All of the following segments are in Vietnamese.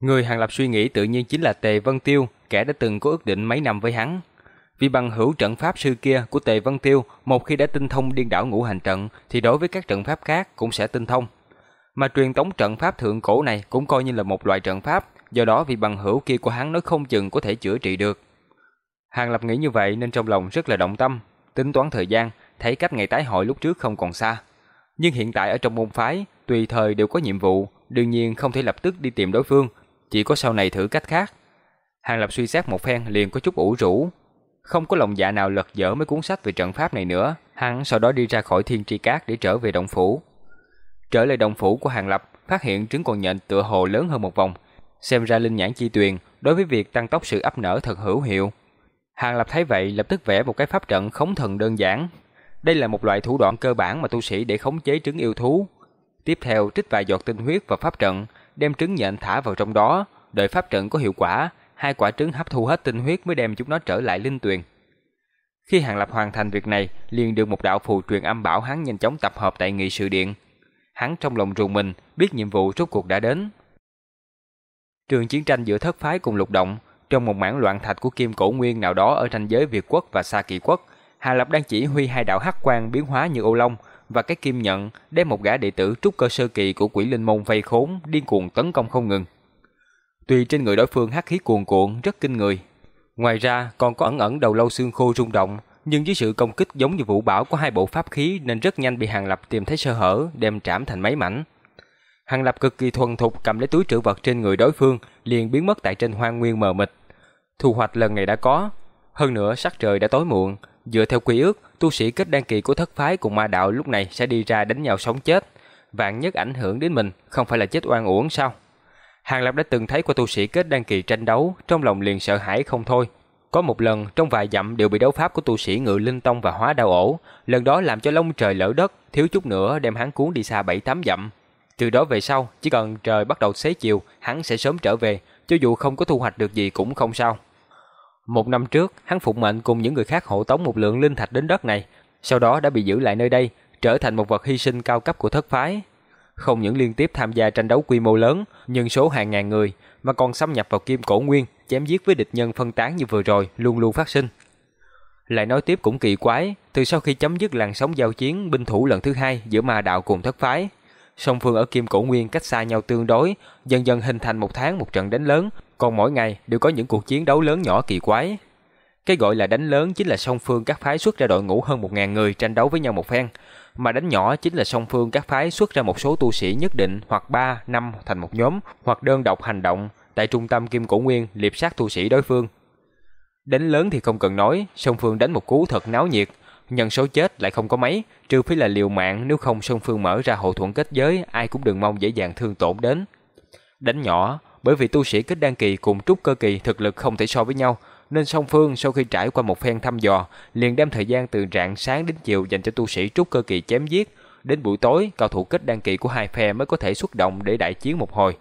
Người Hàng Lập suy nghĩ tự nhiên chính là Tề Vân Tiêu, kẻ đã từng có ước định mấy năm với hắn. Vì bằng hữu trận pháp sư kia của Tề Vân Tiêu, một khi đã tinh thông điên đảo ngũ hành trận thì đối với các trận pháp khác cũng sẽ tinh thông. Mà truyền tống trận pháp thượng cổ này cũng coi như là một loại trận pháp, do đó vì bằng hữu kia của hắn nói không chừng có thể chữa trị được. Hàng Lập nghĩ như vậy nên trong lòng rất là động tâm, tính toán thời gian, thấy cách ngày tái hội lúc trước không còn xa. Nhưng hiện tại ở trong môn phái, tùy thời đều có nhiệm vụ, đương nhiên không thể lập tức đi tìm đối phương, chỉ có sau này thử cách khác. Hàng Lập suy xét một phen liền có chút ủ rũ, không có lòng dạ nào lật dở mấy cuốn sách về trận pháp này nữa, hắn sau đó đi ra khỏi Thiên Tri Cát để trở về động phủ. Trở lại động phủ của Hàng Lập, phát hiện trứng con nhện tựa hồ lớn hơn một vòng, xem ra linh nhãn chi tuyền đối với việc tăng tốc sự ấp nở thật hữu hiệu. Hàng Lập thấy vậy lập tức vẽ một cái pháp trận khống thần đơn giản. Đây là một loại thủ đoạn cơ bản mà tu sĩ để khống chế trứng yêu thú. Tiếp theo trích vài giọt tinh huyết vào pháp trận, đem trứng nhện thả vào trong đó, đợi pháp trận có hiệu quả, hai quả trứng hấp thu hết tinh huyết mới đem chúng nó trở lại linh tuyền. Khi Hàng Lập hoàn thành việc này, liền được một đạo phù truyền âm bảo hắn nhanh chóng tập hợp tại nghị sự điện. Hắn trong lòng rùng mình, biết nhiệm vụ rốt cuộc đã đến. Trường chiến tranh giữa thất phái cùng lục động, trong một mảng loạn thạch của Kim Cổ Nguyên nào đó ở ranh giới Việt quốc và Sa Kỳ quốc, Hà Lập đang chỉ huy hai đạo hắc quang biến hóa như ô long và cái kim nhận đem một gã đệ tử trúc cơ sơ kỳ của Quỷ Linh môn vây khốn, điên cuồng tấn công không ngừng. Tuy trên người đối phương hắc khí cuồn cuộn rất kinh người, ngoài ra còn có ẩn ẩn đầu lâu xương khô rung động, nhưng dưới sự công kích giống như vũ bảo của hai bộ pháp khí nên rất nhanh bị Hàng Lập tìm thấy sơ hở, đem trảm thành mấy mảnh. Hàng Lập cực kỳ thuần thục cầm lấy túi trữ vật trên người đối phương, liền biến mất tại trên hoang nguyên mờ mịt. Thu hoạch lần này đã có, hơn nữa sắc trời đã tối muộn, dựa theo quy ước, tu sĩ kết đăng kỳ của thất phái cùng ma đạo lúc này sẽ đi ra đánh nhau sống chết. Vạn nhất ảnh hưởng đến mình, không phải là chết oan uổng sao? Hàng Lập đã từng thấy qua tu sĩ kết đăng kỳ tranh đấu, trong lòng liền sợ hãi không thôi. Có một lần, trong vài dặm đều bị đấu pháp của tu sĩ ngự linh tông và hóa đao ổ, lần đó làm cho lông trời lỡ đất, thiếu chút nữa đem hắn cuốn đi xa bảy tám dặm. Từ đó về sau, chỉ cần trời bắt đầu xế chiều, hắn sẽ sớm trở về, cho dù không có thu hoạch được gì cũng không sao. Một năm trước, hắn phụng mệnh cùng những người khác hộ tống một lượng linh thạch đến đất này, sau đó đã bị giữ lại nơi đây, trở thành một vật hy sinh cao cấp của thất phái. Không những liên tiếp tham gia tranh đấu quy mô lớn, nhân số hàng ngàn người, mà còn xâm nhập vào kim cổ nguyên, chém giết với địch nhân phân tán như vừa rồi, luôn luôn phát sinh. Lại nói tiếp cũng kỳ quái, từ sau khi chấm dứt làn sóng giao chiến binh thủ lần thứ hai giữa ma đạo cùng thất phái, song phương ở Kim Cổ Nguyên cách xa nhau tương đối, dần dần hình thành một tháng một trận đánh lớn, còn mỗi ngày đều có những cuộc chiến đấu lớn nhỏ kỳ quái. Cái gọi là đánh lớn chính là song phương các phái xuất ra đội ngũ hơn một ngàn người tranh đấu với nhau một phen, mà đánh nhỏ chính là song phương các phái xuất ra một số tu sĩ nhất định hoặc 3, 5 thành một nhóm, hoặc đơn độc hành động tại trung tâm Kim Cổ Nguyên liệp sát tu sĩ đối phương. Đánh lớn thì không cần nói, song phương đánh một cú thật náo nhiệt, nhân số chết lại không có mấy, trừ phi là liều mạng nếu không song phương mở ra hậu thuẫn kết giới, ai cũng đừng mong dễ dàng thương tổn đến. Đánh nhỏ, bởi vì tu sĩ kết đan kỳ cùng trúc cơ kỳ thực lực không thể so với nhau, nên song phương sau khi trải qua một phen thăm dò, liền đem thời gian từ rạng sáng đến chiều dành cho tu sĩ trúc cơ kỳ chém giết, đến buổi tối, cao thủ kết đan kỳ của hai phe mới có thể xuất động để đại chiến một hồi.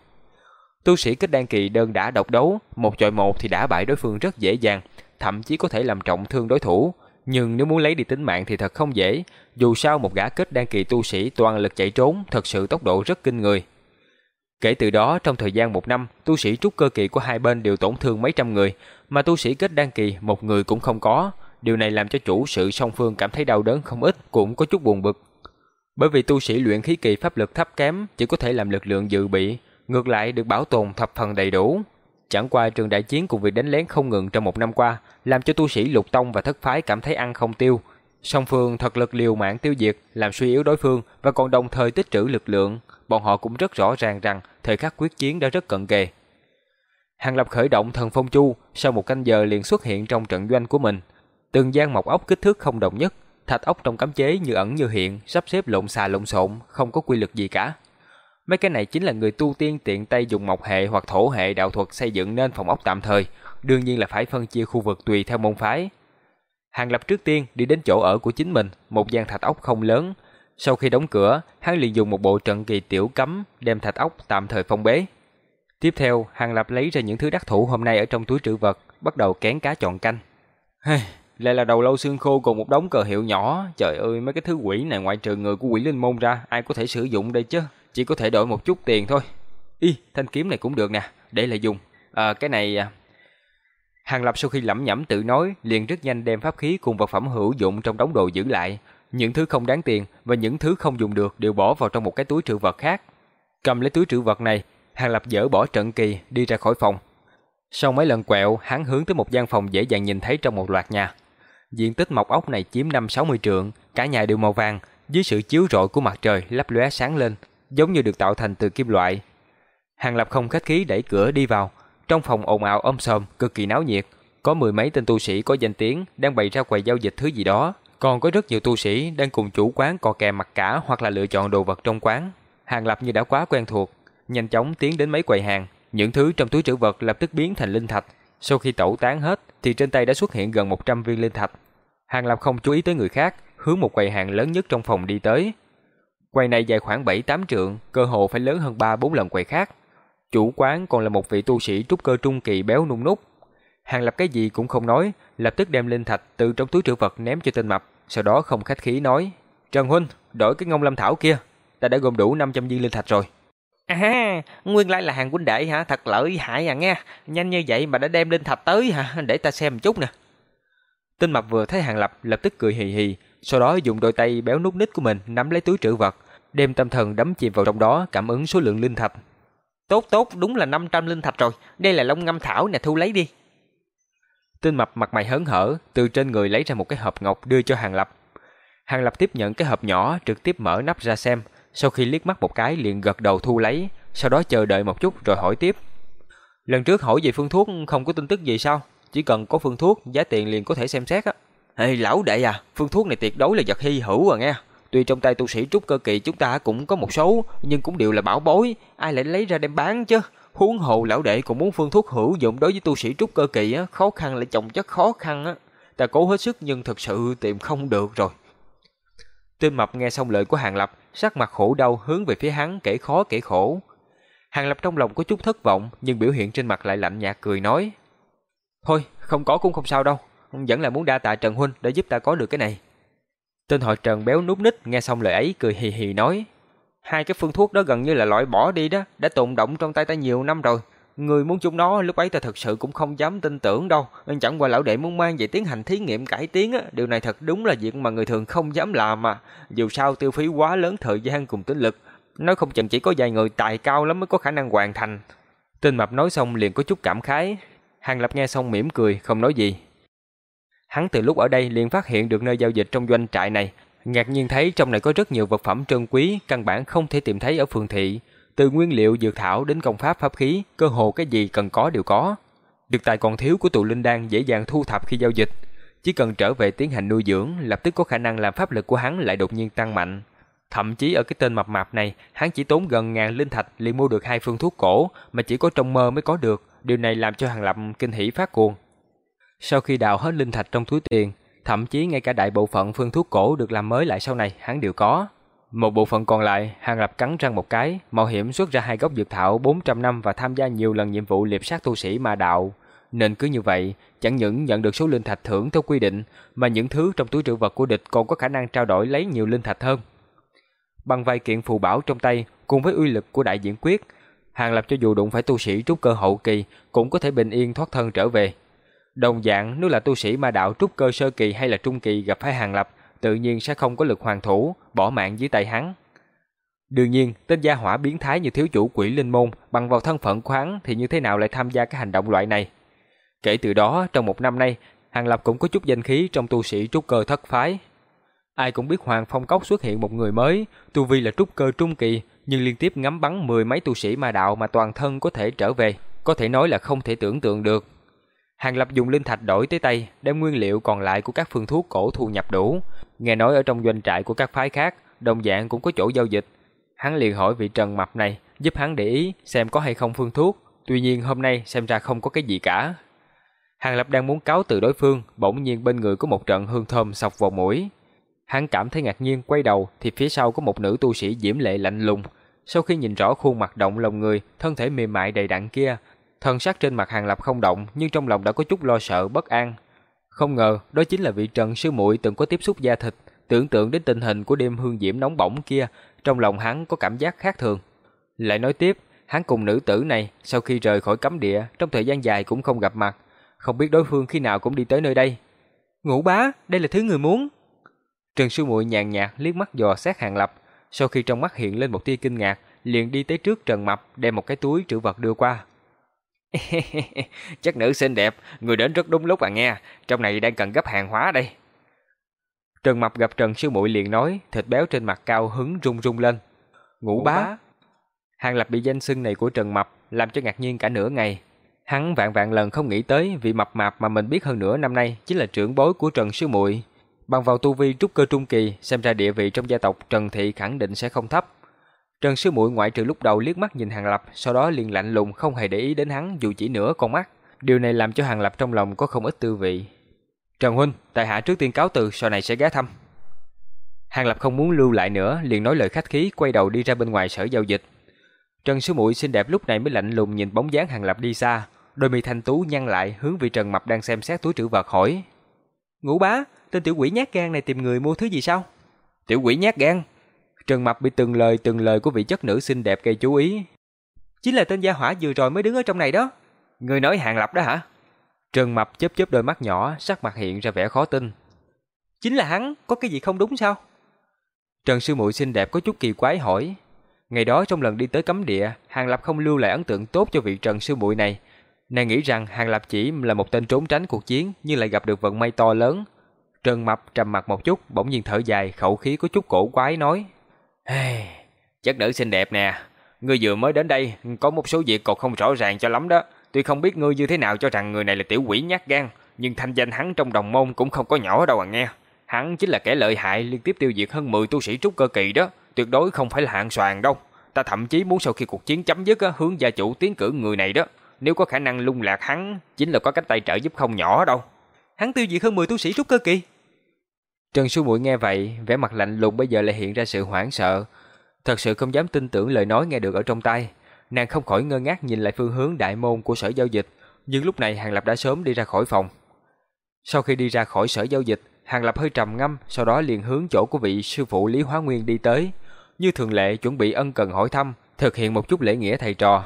Tu sĩ kết đan kỳ đơn đã độc đấu, một chọi một thì đã bại đối phương rất dễ dàng, thậm chí có thể làm trọng thương đối thủ. Nhưng nếu muốn lấy đi tính mạng thì thật không dễ, dù sao một gã kết đan kỳ tu sĩ toàn lực chạy trốn, thật sự tốc độ rất kinh người. Kể từ đó, trong thời gian một năm, tu sĩ trúc cơ kỳ của hai bên đều tổn thương mấy trăm người, mà tu sĩ kết đan kỳ một người cũng không có. Điều này làm cho chủ sự song phương cảm thấy đau đớn không ít, cũng có chút buồn bực. Bởi vì tu sĩ luyện khí kỳ pháp lực thấp kém, chỉ có thể làm lực lượng dự bị, ngược lại được bảo tồn thập phần đầy đủ. Chẳng qua trường đại chiến cùng việc đánh lén không ngừng trong một năm qua, làm cho tu sĩ lục tông và thất phái cảm thấy ăn không tiêu. Song phương thật lực liều mạng tiêu diệt, làm suy yếu đối phương và còn đồng thời tích trữ lực lượng. Bọn họ cũng rất rõ ràng rằng thời khắc quyết chiến đã rất cận kề. Hàng Lập khởi động thần phong chu, sau một canh giờ liền xuất hiện trong trận doanh của mình. Từng gian mọc ốc kích thước không đồng nhất, thạch ốc trong cấm chế như ẩn như hiện, sắp xếp lộn xà lộn xộn, không có quy luật gì cả. Mấy cái này chính là người tu tiên tiện tay dùng mộc hệ hoặc thổ hệ đạo thuật xây dựng nên phòng ốc tạm thời, đương nhiên là phải phân chia khu vực tùy theo môn phái. Hàng Lập trước tiên đi đến chỗ ở của chính mình, một gian thạch ốc không lớn. Sau khi đóng cửa, hắn liền dùng một bộ trận kỳ tiểu cấm đem thạch ốc tạm thời phong bế. Tiếp theo, Hàng Lập lấy ra những thứ đắc thủ hôm nay ở trong túi trữ vật, bắt đầu kén cá chọn canh. Hey, lại là đầu lâu xương khô cùng một đống cờ hiệu nhỏ. Trời ơi, mấy cái thứ quỷ này ngoại trừ người của quỷ linh môn ra, ai có thể sử dụng đây chứ? Chỉ có thể đổi một chút tiền thôi. Y, thanh kiếm này cũng được nè, để lại dùng. À, cái này... À. Hàng Lập sau khi lẩm nhẩm tự nói, liền rất nhanh đem pháp khí cùng vật phẩm hữu dụng trong đống đồ giữ lại. Những thứ không đáng tiền và những thứ không dùng được đều bỏ vào trong một cái túi trữ vật khác. Cầm lấy túi trữ vật này, Hàng Lập dỡ bỏ trận kỳ, đi ra khỏi phòng. Sau mấy lần quẹo, hắn hướng tới một gian phòng dễ dàng nhìn thấy trong một loạt nhà. Diện tích mọc ốc này chiếm 5-60 trượng, cả nhà đều màu vàng, dưới sự chiếu rọi của mặt trời lấp lóe sáng lên, giống như được tạo thành từ kim loại. Hàng Lập không khách khí đẩy cửa đi vào, trong phòng ồn ào ôm sòm, cực kỳ náo nhiệt, có mười mấy tên tu sĩ có danh tiếng đang bày ra quầy giao dịch thứ gì đó, còn có rất nhiều tu sĩ đang cùng chủ quán cò kè mặt cả hoặc là lựa chọn đồ vật trong quán. Hàng Lập như đã quá quen thuộc, nhanh chóng tiến đến mấy quầy hàng, những thứ trong túi trữ vật lập tức biến thành linh thạch. Sau khi tẩu tán hết thì trên tay đã xuất hiện gần 100 viên linh thạch. Hàng Lập không chú ý tới người khác, hướng một quầy hàng lớn nhất trong phòng đi tới. Quầy này dài khoảng 7-8 trượng, cơ hồ phải lớn hơn 3-4 lần quầy khác. Chủ quán còn là một vị tu sĩ trúc cơ trung kỳ béo nung nút. Hàng Lập cái gì cũng không nói, lập tức đem linh thạch từ trong túi trữ vật ném cho tên mập, sau đó không khách khí nói: "Trần huynh, đổi cái ngông lâm thảo kia, ta đã gom đủ 500 viên linh thạch rồi." À, nguyên lai là hàng huynh đệ hả? Thật lợi hại à nghe. Nhanh như vậy mà đã đem linh thạch tới hả? Để ta xem một chút nè. Tinh Mập vừa thấy Hàng Lập lập tức cười hì hì, sau đó dùng đôi tay béo nút nít của mình nắm lấy túi trữ vật, đem tâm thần đắm chìm vào trong đó cảm ứng số lượng linh thạch. Tốt tốt, đúng là 500 linh thạch rồi. Đây là Long Ngâm Thảo nè, thu lấy đi. Tinh Mập mặt mày hớn hở, từ trên người lấy ra một cái hộp ngọc đưa cho Hàng Lập. Hàng Lập tiếp nhận cái hộp nhỏ, trực tiếp mở nắp ra xem, sau khi liếc mắt một cái liền gật đầu thu lấy, sau đó chờ đợi một chút rồi hỏi tiếp. Lần trước hỏi về phương thuốc không có tin tức gì sao? Chỉ cần có phương thuốc, giá tiền liền có thể xem xét á. Ê lão đệ à, phương thuốc này tuyệt đối là vật hy hữu à nghe. Tuy trong tay tu sĩ trúc cơ kỳ chúng ta cũng có một số, nhưng cũng đều là bảo bối, ai lại lấy ra đem bán chứ. Huống hồ lão đệ cũng muốn phương thuốc hữu dụng đối với tu sĩ trúc cơ kỳ á, khó khăn lại chồng chất khó khăn á. Ta cố hết sức nhưng thật sự tìm không được rồi. Tên mập nghe xong lời của Hàng Lập, sắc mặt khổ đau hướng về phía hắn kể khó kể khổ. Hàng Lập trong lòng có chút thất vọng, nhưng biểu hiện trên mặt lại lạnh nhạt cười nói. Thôi, không có cũng không sao đâu, vẫn là muốn đa tạ Trần Huynh để giúp ta có được cái này. Tên họ Trần béo núp ních nghe xong lời ấy cười hì hì nói. Hai cái phương thuốc đó gần như là loại bỏ đi đó, đã tồn động trong tay ta nhiều năm rồi. Người muốn chúng nó lúc ấy ta thật sự cũng không dám tin tưởng đâu. Chẳng qua lão đệ muốn mang về tiến hành thí nghiệm cải tiến á. Điều này thật đúng là việc mà người thường không dám làm mà. Dù sao tiêu phí quá lớn thời gian cùng tính lực. Nói không chừng chỉ có vài người tài cao lắm mới có khả năng hoàn thành. Tinh mập nói xong liền có chút cảm khái. Hàng Lập nghe xong mỉm cười, không nói gì. Hắn từ lúc ở đây liền phát hiện được nơi giao dịch trong doanh trại này. Ngạc nhiên thấy trong này có rất nhiều vật phẩm trân quý, căn bản không thể tìm thấy ở phường thị. Từ nguyên liệu dược thảo đến công pháp pháp khí, cơ hồ cái gì cần có đều có. Được tài còn thiếu của tụ linh đan dễ dàng thu thập khi giao dịch. Chỉ cần trở về tiến hành nuôi dưỡng, lập tức có khả năng làm pháp lực của hắn lại đột nhiên tăng mạnh. Thậm chí ở cái tên mập mạp này, hắn chỉ tốn gần ngàn linh thạch liền mua được hai phương thuốc cổ mà chỉ có trong mơ mới có được. Điều này làm cho Hàng Lập kinh hỉ phát cuồng. Sau khi đào hết linh thạch trong túi tiền, thậm chí ngay cả đại bộ phận phương thuốc cổ được làm mới lại sau này hắn đều có. Một bộ phận còn lại, Hàng Lập cắn răng một cái, mạo hiểm xuất ra hai gốc dược thảo 400 năm và tham gia nhiều lần nhiệm vụ liệp sát tu sĩ ma đạo. Nên cứ như vậy, chẳng những nhận được số linh thạch thưởng theo quy định, mà những thứ trong túi trữ vật của địch còn có khả năng trao đổi lấy nhiều linh thạch hơn. Bằng vài kiện phù bảo trong tay, cùng với uy lực của đại diễn quyết, Hàng Lập cho dù đụng phải tu sĩ trúc cơ hậu kỳ, cũng có thể bình yên thoát thân trở về. Đồng dạng, nếu là tu sĩ ma đạo trúc cơ sơ kỳ hay là trung kỳ gặp phải Hàng Lập, tự nhiên sẽ không có lực hoàn thủ, bỏ mạng dưới tay hắn. Đương nhiên, tên gia hỏa biến thái như thiếu chủ quỷ linh môn bằng vào thân phận của hắn thì như thế nào lại tham gia cái hành động loại này. Kể từ đó, trong một năm nay, Hàng Lập cũng có chút danh khí trong tu sĩ trúc cơ thất phái. Ai cũng biết Hoàng Phong Cốc xuất hiện một người mới, tu vi là trúc cơ trung kỳ, nhưng liên tiếp ngắm bắn mười mấy tu sĩ ma đạo mà toàn thân có thể trở về, có thể nói là không thể tưởng tượng được. Hàng Lập dùng linh thạch đổi tới tay, đem nguyên liệu còn lại của các phương thuốc cổ thu nhập đủ. Nghe nói ở trong doanh trại của các phái khác, đồng dạng cũng có chỗ giao dịch. Hắn liền hỏi vị Trần Mập này, giúp hắn để ý xem có hay không phương thuốc. Tuy nhiên hôm nay xem ra không có cái gì cả. Hàng Lập đang muốn cáo từ đối phương, bỗng nhiên bên người có một trận hương thơm sọc vào mũi. Hắn cảm thấy ngạc nhiên quay đầu thì phía sau có một nữ tu sĩ diễm lệ lạnh lùng. Sau khi nhìn rõ khuôn mặt động lòng người, thân thể mềm mại đầy đặn kia, Thân sắc trên mặt Hàng Lập không động, nhưng trong lòng đã có chút lo sợ bất an. Không ngờ, đó chính là vị Trần sư muội từng có tiếp xúc da thịt, tưởng tượng đến tình hình của đêm hương diễm nóng bỏng kia, trong lòng hắn có cảm giác khác thường. Lại nói tiếp, hắn cùng nữ tử này sau khi rời khỏi cấm địa trong thời gian dài cũng không gặp mặt, không biết đối phương khi nào cũng đi tới nơi đây. Ngũ bá, đây là thứ người muốn. Trần Sư Muội nhàn nhạt liếc mắt dò xét Hàng Lập, sau khi trong mắt hiện lên một tia kinh ngạc, liền đi tới trước Trần Mập đem một cái túi trữ vật đưa qua. Chắc nữ xinh đẹp, người đến rất đúng lúc à nghe, trong này đang cần gấp hàng hóa đây. Trần Mập gặp Trần Sư Muội liền nói, thịt béo trên mặt cao hứng rung rung lên. Ngũ bá. Hàng Lập bị danh xưng này của Trần Mập làm cho ngạc nhiên cả nửa ngày. Hắn vạn vạn lần không nghĩ tới vị mập mạp mà mình biết hơn nửa năm nay chính là trưởng bối của Trần Sư Muội. Bằng vào tu vi trúc cơ trung kỳ, xem ra địa vị trong gia tộc Trần Thị khẳng định sẽ không thấp. Trần Sư Muội ngoại trừ lúc đầu liếc mắt nhìn Hàng Lập, sau đó liền lạnh lùng không hề để ý đến hắn dù chỉ nửa con mắt. Điều này làm cho Hàng Lập trong lòng có không ít tư vị. Trần huynh, tại hạ trước tiên cáo từ, sau này sẽ ghé thăm. Hàng Lập không muốn lưu lại nữa, liền nói lời khách khí, quay đầu đi ra bên ngoài sở giao dịch. Trần Sư Muội xinh đẹp lúc này mới lạnh lùng nhìn bóng dáng Hàng Lập đi xa, đôi mi thanh tú nhăn lại, hướng vị Trần Mập đang xem xét túi trữ vật hỏi: "Ngũ bá, tên tiểu quỷ nhát gan này tìm người mua thứ gì sao?" "Tiểu quỷ nhát gan?" Trần Mập bị từng lời từng lời của vị chất nữ xinh đẹp gây chú ý. "Chính là tên gia hỏa vừa rồi mới đứng ở trong này đó." "Người nói Hàng Lập đó hả?" Trần Mập chớp chớp đôi mắt nhỏ, sắc mặt hiện ra vẻ khó tin. "Chính là hắn, có cái gì không đúng sao?" Trần sư muội xinh đẹp có chút kỳ quái hỏi. Ngày đó trong lần đi tới cấm địa, Hàng Lập không lưu lại ấn tượng tốt cho vị Trần sư muội này. Nàng nghĩ rằng Hàng Lập chỉ là một tên trốn tránh cuộc chiến, nhưng lại gặp được vận may to lớn. Trần Mập trầm mặt một chút, bỗng nhiên thở dài, khẩu khí có chút cổ quái nói: "Hey, chất nữ xinh đẹp nè, ngươi vừa mới đến đây, có một số việc còn không rõ ràng cho lắm đó. Tuy không biết ngươi như thế nào cho rằng người này là tiểu quỷ nhát gan, nhưng thanh danh hắn trong đồng môn cũng không có nhỏ đâu à nghe." Hắn chính là kẻ lợi hại liên tiếp tiêu diệt hơn 10 tu sĩ trúc cơ kỳ đó, tuyệt đối không phải là hạng soàn đâu. Ta thậm chí muốn sau khi cuộc chiến chấm dứt hướng gia chủ tiến cử người này đó, nếu có khả năng lung lạc hắn, chính là có cánh tay trợ giúp không nhỏ đâu. Hắn tiêu diệt hơn 10 tu sĩ trúc cơ kỳ. Trần Sư Muội nghe vậy, vẻ mặt lạnh lùng bây giờ lại hiện ra sự hoảng sợ, thật sự không dám tin tưởng lời nói nghe được ở trong tai. Nàng không khỏi ngơ ngác nhìn lại phương hướng đại môn của sở giao dịch, nhưng lúc này Hàng Lập đã sớm đi ra khỏi phòng. Sau khi đi ra khỏi sở giao dịch, Hàng Lập hơi trầm ngâm, sau đó liền hướng chỗ của vị sư phụ Lý Hóa Nguyên đi tới, như thường lệ chuẩn bị ân cần hỏi thăm, thực hiện một chút lễ nghĩa thầy trò.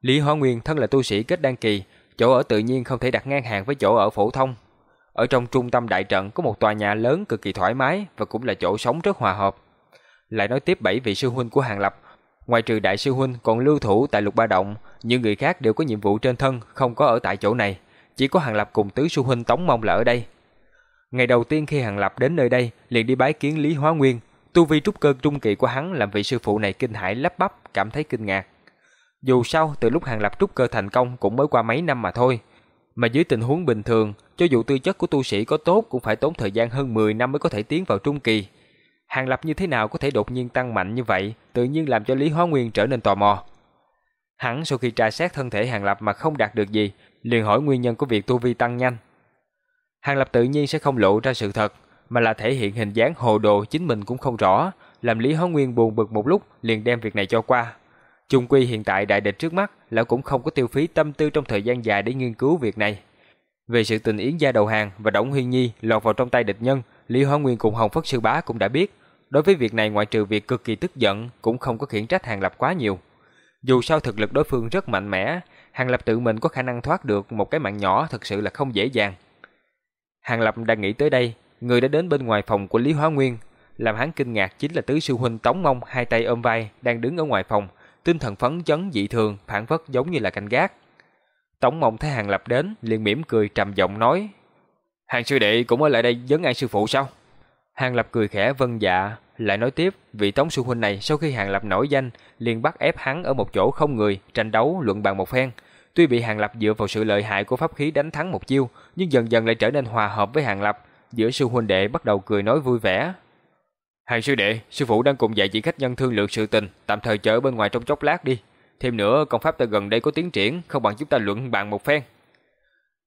Lý Hóa Nguyên thân là tu sĩ kết đăng kỳ, chỗ ở tự nhiên không thể đặt ngang hàng với chỗ ở phổ thông. Ở trong trung tâm đại trận có một tòa nhà lớn cực kỳ thoải mái và cũng là chỗ sống rất hòa hợp. Lại nói tiếp bảy vị sư huynh của Hàng Lập, ngoài trừ đại sư huynh còn lưu thủ tại Lục Ba Động, những người khác đều có nhiệm vụ trên thân, không có ở tại chỗ này, chỉ có Hàng Lập cùng tứ sư huynh Tống Mông là ở đây. Ngày đầu tiên khi Hàng Lập đến nơi đây, liền đi bái kiến Lý Hóa Nguyên, tu vi trúc cơ trung kỳ của hắn làm vị sư phụ này kinh hãi lắp bắp, cảm thấy kinh ngạc. Dù sao, từ lúc Hàng Lập trúc cơ thành công cũng mới qua mấy năm mà thôi. Mà dưới tình huống bình thường, cho dù tư chất của tu sĩ có tốt cũng phải tốn thời gian hơn 10 năm mới có thể tiến vào trung kỳ. Hàng Lập như thế nào có thể đột nhiên tăng mạnh như vậy, tự nhiên làm cho Lý Hóa Nguyên trở nên tò mò. Hắn sau khi tra xét thân thể Hàng Lập mà không đạt được gì, liền hỏi nguyên nhân của việc tu vi tăng nhanh. Hàng Lập tự nhiên sẽ không lộ ra sự thật, mà là thể hiện hình dáng hồ đồ chính mình cũng không rõ, làm Lý Hóa Nguyên buồn bực một lúc liền đem việc này cho qua. Chung quy hiện tại đại địch trước mắt, lão cũng không có tiêu phí tâm tư trong thời gian dài để nghiên cứu việc này. Về sự tình Yến gia đầu hàng và Đổng Huyên Nhi lọt vào trong tay địch nhân, Lý Hóa Nguyên cùng Hồng Phất sư bá cũng đã biết. Đối với việc này ngoại trừ việc cực kỳ tức giận, cũng không có khiển trách Hàng Lập quá nhiều. Dù sao thực lực đối phương rất mạnh mẽ, Hàng Lập tự mình có khả năng thoát được một cái mạng nhỏ thật sự là không dễ dàng. Hàng Lập đang nghĩ tới đây, người đã đến bên ngoài phòng của Lý Hóa Nguyên, làm hắn kinh ngạc chính là tứ sư huynh Tống Mông hai tay ôm vai đang đứng ở ngoài phòng, tinh thần phấn chấn dị thường, phản phất giống như là canh gác. Tống Mông thấy Hàng Lập đến, liền mỉm cười trầm giọng nói: "Hàng sư đệ cũng ở lại đây vấn an sư phụ sao?" Hàng Lập cười khẽ vâng dạ, lại nói tiếp, vị Tống sư huynh này sau khi Hàng Lập nổi danh, liền bắt ép hắn ở một chỗ không người, tranh đấu luận bàn một phen, Tuy bị Hàng Lập dựa vào sự lợi hại của pháp khí đánh thắng một chiêu, nhưng dần dần lại trở nên hòa hợp với Hàng Lập, giữa sư huynh đệ bắt đầu cười nói vui vẻ. Hàng sư đệ, sư phụ đang cùng dạy chỉ khách nhân thương lượng sự tình, tạm thời chờ bên ngoài trong chốc lát đi. Thêm nữa, công pháp ta gần đây có tiến triển, không bằng chúng ta luận bàn một phen.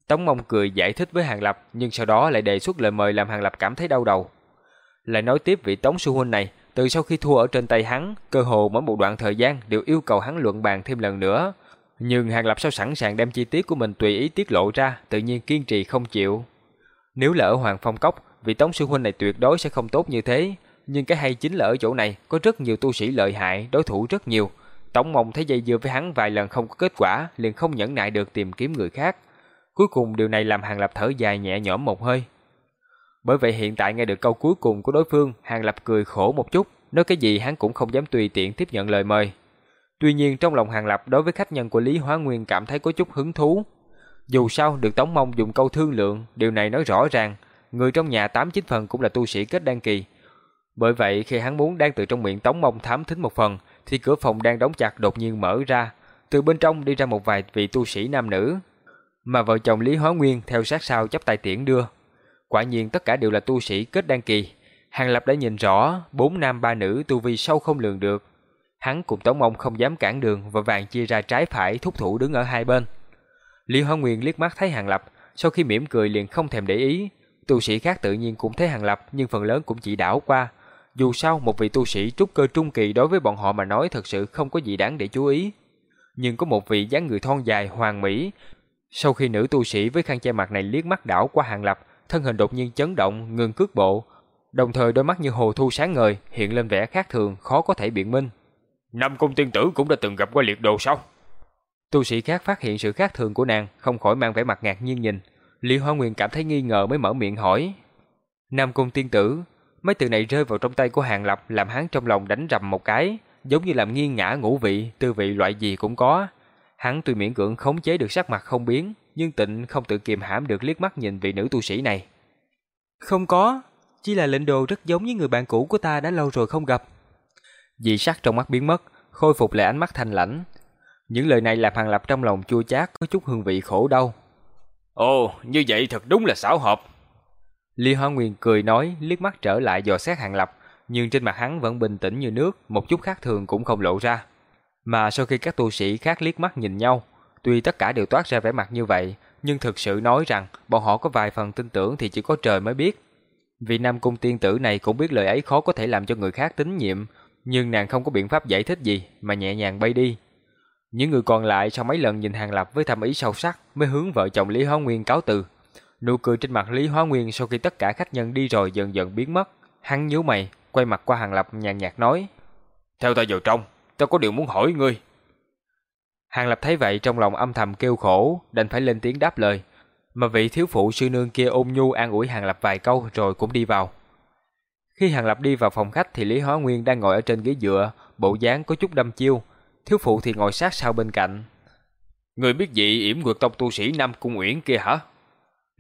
Tống Mông cười giải thích với Hàng Lập, nhưng sau đó lại đề xuất lời mời làm Hàng Lập cảm thấy đau đầu. Lại nói tiếp vị Tống sư huynh này, từ sau khi thua ở trên tay hắn, cơ hồ mỗi một đoạn thời gian đều yêu cầu hắn luận bàn thêm lần nữa, nhưng Hàng Lập sao sẵn sàng đem chi tiết của mình tùy ý tiết lộ ra, tự nhiên kiên trì không chịu. Nếu là ở Hoàng Phong Cốc, vị Tống sư huynh này tuyệt đối sẽ không tốt như thế, nhưng cái hay chính là ở chỗ này có rất nhiều tu sĩ lợi hại, đối thủ rất nhiều. tổng Mông thấy dây dưa với hắn vài lần không có kết quả, liền không nhẫn nại được tìm kiếm người khác. Cuối cùng điều này làm Hàng Lập thở dài nhẹ nhõm một hơi. Bởi vậy hiện tại nghe được câu cuối cùng của đối phương, Hàng Lập cười khổ một chút, nói cái gì hắn cũng không dám tùy tiện tiếp nhận lời mời. Tuy nhiên trong lòng Hàng Lập đối với khách nhân của Lý Hóa Nguyên cảm thấy có chút hứng thú. Dù sao được Tống Mông dùng câu thương lượng, điều này nói rõ ràng, người trong nhà tám chín phần cũng là tu sĩ kết đan kỳ. Bởi vậy khi hắn muốn đang từ trong miệng Tống Mông thám thính một phần, thì cửa phòng đang đóng chặt đột nhiên mở ra, từ bên trong đi ra một vài vị tu sĩ nam nữ. Mà vợ chồng Lý Hóa Nguyên theo sát sau chấp tay tiễn đưa. Quả nhiên tất cả đều là tu sĩ kết đan kỳ. Hàng Lập đã nhìn rõ, bốn nam ba nữ tu vi sâu không lường được. Hắn cùng Tống Mông không dám cản đường và vàng chia ra trái phải thúc thủ đứng ở hai bên. Lý Hóa Nguyên liếc mắt thấy Hàng Lập, sau khi mỉm cười liền không thèm để ý. Tu sĩ khác tự nhiên cũng thấy Hàng Lập nhưng phần lớn cũng chỉ đảo qua. Dù sao một vị tu sĩ trúc cơ trung kỳ đối với bọn họ mà nói thật sự không có gì đáng để chú ý. Nhưng có một vị dáng người thon dài hoàng mỹ. Sau khi nữ tu sĩ với khăn che mặt này liếc mắt đảo qua Hàng Lập, thân hình đột nhiên chấn động, ngừng cước bộ, đồng thời đôi mắt như hồ thu sáng ngời, hiện lên vẻ khác thường, khó có thể biện minh. Năm công tiên tử cũng đã từng gặp qua liệt đồ sao? Tu sĩ khác phát hiện sự khác thường của nàng, không khỏi mang vẻ mặt ngạc nhiên nhìn. Lý Hoa Nguyên cảm thấy nghi ngờ mới mở miệng hỏi. Nam Cung Tiên Tử, mấy từ này rơi vào trong tay của Hàng Lập làm hắn trong lòng đánh rầm một cái, giống như làm nghiêng ngã ngũ vị, tư vị loại gì cũng có. Hắn tuy miễn cưỡng khống chế được sắc mặt không biến, nhưng tịnh không tự kiềm hãm được liếc mắt nhìn vị nữ tu sĩ này. Không có, chỉ là lệnh đồ rất giống với người bạn cũ của ta đã lâu rồi không gặp. Dị sắc trong mắt biến mất, khôi phục lại ánh mắt thanh lãnh. Những lời này làm Hàng Lập trong lòng chua chát có chút hương vị khổ đau. Ồ, như vậy thật đúng là xảo hợp. Lý Hoa Nguyên cười nói, liếc mắt trở lại dò xét Hàng Lập, nhưng trên mặt hắn vẫn bình tĩnh như nước, một chút khác thường cũng không lộ ra. Mà sau khi các tu sĩ khác liếc mắt nhìn nhau, tuy tất cả đều toát ra vẻ mặt như vậy, nhưng thực sự nói rằng bọn họ có vài phần tin tưởng thì chỉ có trời mới biết. Vì Nam Cung tiên tử này cũng biết lời ấy khó có thể làm cho người khác tín nhiệm, nhưng nàng không có biện pháp giải thích gì mà nhẹ nhàng bay đi. Những người còn lại sau mấy lần nhìn Hàng Lập với thâm ý sâu sắc mới hướng vợ chồng Lý Hóa Nguyên cáo từ. Nụ cười trên mặt Lý Hóa Nguyên sau khi tất cả khách nhân đi rồi dần dần biến mất. Hắn nhíu mày, quay mặt qua Hàng Lập nhàn nhạt nói. Theo ta vào trong, ta có điều muốn hỏi ngươi. Hàng Lập thấy vậy trong lòng âm thầm kêu khổ, đành phải lên tiếng đáp lời. Mà vị thiếu phụ sư nương kia ôm nhu an ủi Hàng Lập vài câu rồi cũng đi vào. Khi Hàng Lập đi vào phòng khách thì Lý Hóa Nguyên đang ngồi ở trên ghế dựa, bộ dáng có chút đâm chiêu, thiếu phụ thì ngồi sát sau bên cạnh. Người biết vị yểm nguyệt tông tu sĩ Nam Cung Uyển kia hả?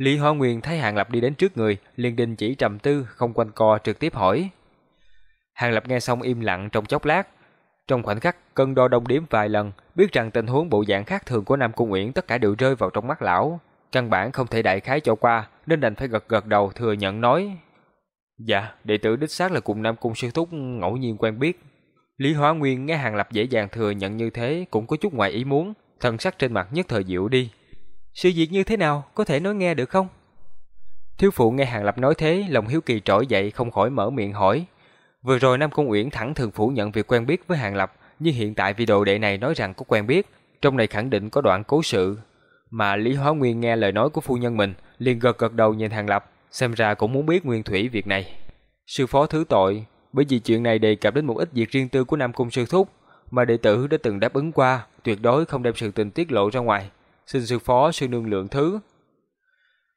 Lý Hoa Nguyên thấy Hàng Lập đi đến trước người, liền đình chỉ trầm tư, không quanh co trực tiếp hỏi. Hàng Lập nghe xong im lặng trong chốc lát. Trong khoảnh khắc cân đo đông điểm vài lần, biết rằng tình huống bộ dạng khác thường của Nam Cung Uyển tất cả đều rơi vào trong mắt lão, căn bản không thể đại khái cho qua, nên đành phải gật gật đầu thừa nhận nói: "Dạ, đệ tử đích xác là cùng Nam Cung sư thúc ngẫu nhiên quen biết." Lý Hóa Nguyên nghe Hàng Lập dễ dàng thừa nhận như thế cũng có chút ngoài ý muốn, thần sắc trên mặt nhất thời dịu đi. Sự việc như thế nào, có thể nói nghe được không? Thiếu phụ nghe Hàng Lập nói thế, lòng hiếu kỳ trỗi dậy không khỏi mở miệng hỏi. Vừa rồi Nam Cung Uyển thẳng thường phủ nhận việc quen biết với Hàng Lập, nhưng hiện tại vì đồ đệ này nói rằng có quen biết, trong này khẳng định có đoạn cố sự. Mà Lý Hóa Nguyên nghe lời nói của phu nhân mình, liền gật gật đầu nhìn Hàng Lập, xem ra cũng muốn biết nguyên thủy việc này. Sư phó thứ tội, bởi vì chuyện này đề cập đến một ít việc riêng tư của Nam Cung sư thúc, mà đệ tử đã từng đáp ứng qua, tuyệt đối không đem sự tình tiết lộ ra ngoài. Xin sư phó sư nương lượng thứ.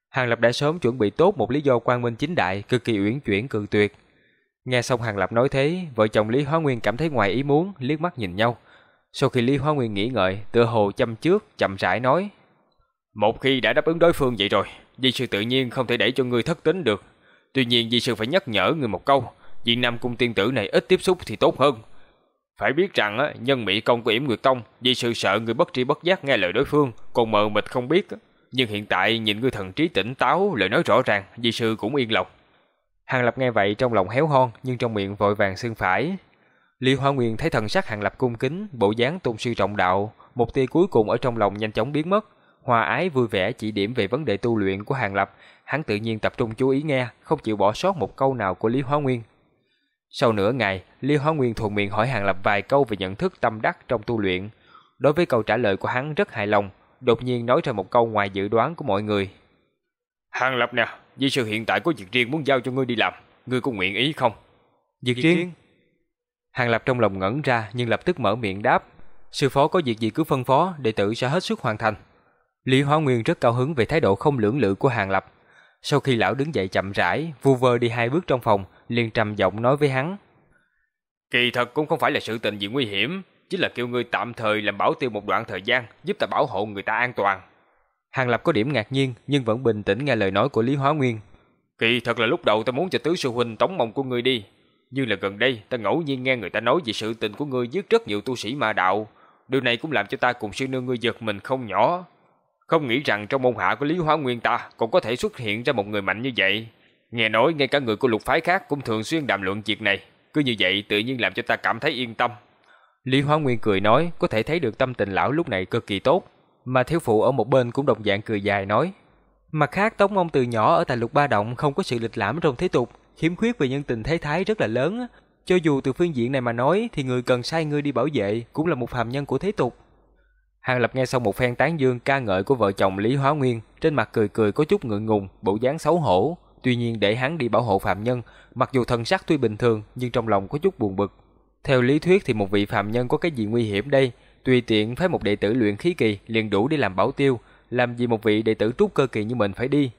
Hàng Lập đã sớm chuẩn bị tốt một lý do quan minh chính đại, cực kỳ uyển chuyển cường tuyệt. Nghe xong Hàng Lập nói thế, vợ chồng Lý Hóa Nguyên cảm thấy ngoài ý muốn, liếc mắt nhìn nhau. Sau khi Lý Hóa Nguyên nghĩ ngợi, tựa hồ chăm trước, chậm rãi nói: "Một khi đã đáp ứng đối phương vậy rồi, di sư tự nhiên không thể để cho ngươi thất tính được. Tuy nhiên di sư phải nhắc nhở người một câu, Diện Nam cung tiên tử này ít tiếp xúc thì tốt hơn. Phải biết rằng nhân mỹ công của Yểm Nguyệt Tông, vì sự sợ người bất tri bất giác nghe lời đối phương, còn mờ mịt không biết. Nhưng hiện tại nhìn người thần trí tỉnh táo, lời nói rõ ràng, di sư cũng yên lòng. Hàng Lập nghe vậy trong lòng héo hon, nhưng trong miệng vội vàng xưng phải. Lý Hoa Nguyên thấy thần sắc Hàng Lập cung kính, bộ dáng tôn sư trọng đạo, một tia cuối cùng ở trong lòng nhanh chóng biến mất. Hòa ái vui vẻ chỉ điểm về vấn đề tu luyện của Hàng Lập, hắn tự nhiên tập trung chú ý nghe, không chịu bỏ sót một câu nào của Lý Hoa Nguyên. Sau nửa ngày, Liêu Hóa Nguyên thuận miệng hỏi Hàng Lập vài câu về nhận thức tâm đắc trong tu luyện. Đối với câu trả lời của hắn rất hài lòng, đột nhiên nói ra một câu ngoài dự đoán của mọi người. Hàng Lập nè, di sư hiện tại có việc riêng muốn giao cho ngươi đi làm, ngươi có nguyện ý không? Việc riêng? Hàng Lập trong lòng ngẩn ra nhưng lập tức mở miệng đáp. Sư phó có việc gì cứ phân phó, đệ tử sẽ hết sức hoàn thành. Lý Hóa Nguyên rất cao hứng về thái độ không lưỡng lự của Hàng Lập. Sau khi lão đứng dậy chậm rãi, vu vơ đi hai bước trong phòng, liền trầm giọng nói với hắn. Kỳ thật cũng không phải là sự tình gì nguy hiểm, chỉ là kêu ngươi tạm thời làm bảo tiêu một đoạn thời gian, giúp ta bảo hộ người ta an toàn. Hàng Lập có điểm ngạc nhiên, nhưng vẫn bình tĩnh nghe lời nói của Lý Hóa Nguyên. Kỳ thật là lúc đầu ta muốn cho tứ sư huynh tống mong của ngươi đi, nhưng là gần đây ta ngẫu nhiên nghe người ta nói về sự tình của ngươi giết rất nhiều tu sĩ ma đạo, điều này cũng làm cho ta cùng sư nương ngươi giật mình không nhỏ. Không nghĩ rằng trong môn hạ của Lý Hóa Nguyên ta cũng có thể xuất hiện ra một người mạnh như vậy. Nghe nói ngay cả người của lục phái khác cũng thường xuyên đàm luận việc này, cứ như vậy tự nhiên làm cho ta cảm thấy yên tâm. Lý Hóa Nguyên cười nói, có thể thấy được tâm tình lão lúc này cực kỳ tốt, mà thiếu phụ ở một bên cũng đồng dạng cười dài nói. Mặt khác Tống Mông từ nhỏ ở tại Lục Ba Động không có sự lịch lãm trong thế tục, khiếm khuyết về nhân tình thế thái rất là lớn. Cho dù từ phương diện này mà nói thì người cần sai ngươi đi bảo vệ cũng là một phàm nhân của thế tục. Hàng Lập nghe xong một phen tán dương ca ngợi của vợ chồng Lý Hóa Nguyên, trên mặt cười cười có chút ngượng ngùng, bộ dáng xấu hổ. Tuy nhiên để hắn đi bảo hộ phạm nhân, mặc dù thân sắc tuy bình thường nhưng trong lòng có chút buồn bực. Theo lý thuyết thì một vị phạm nhân có cái gì nguy hiểm đây? Tùy tiện phái một đệ tử luyện khí kỳ liền đủ để làm bảo tiêu, làm gì một vị đệ tử trúc cơ kỳ như mình phải đi?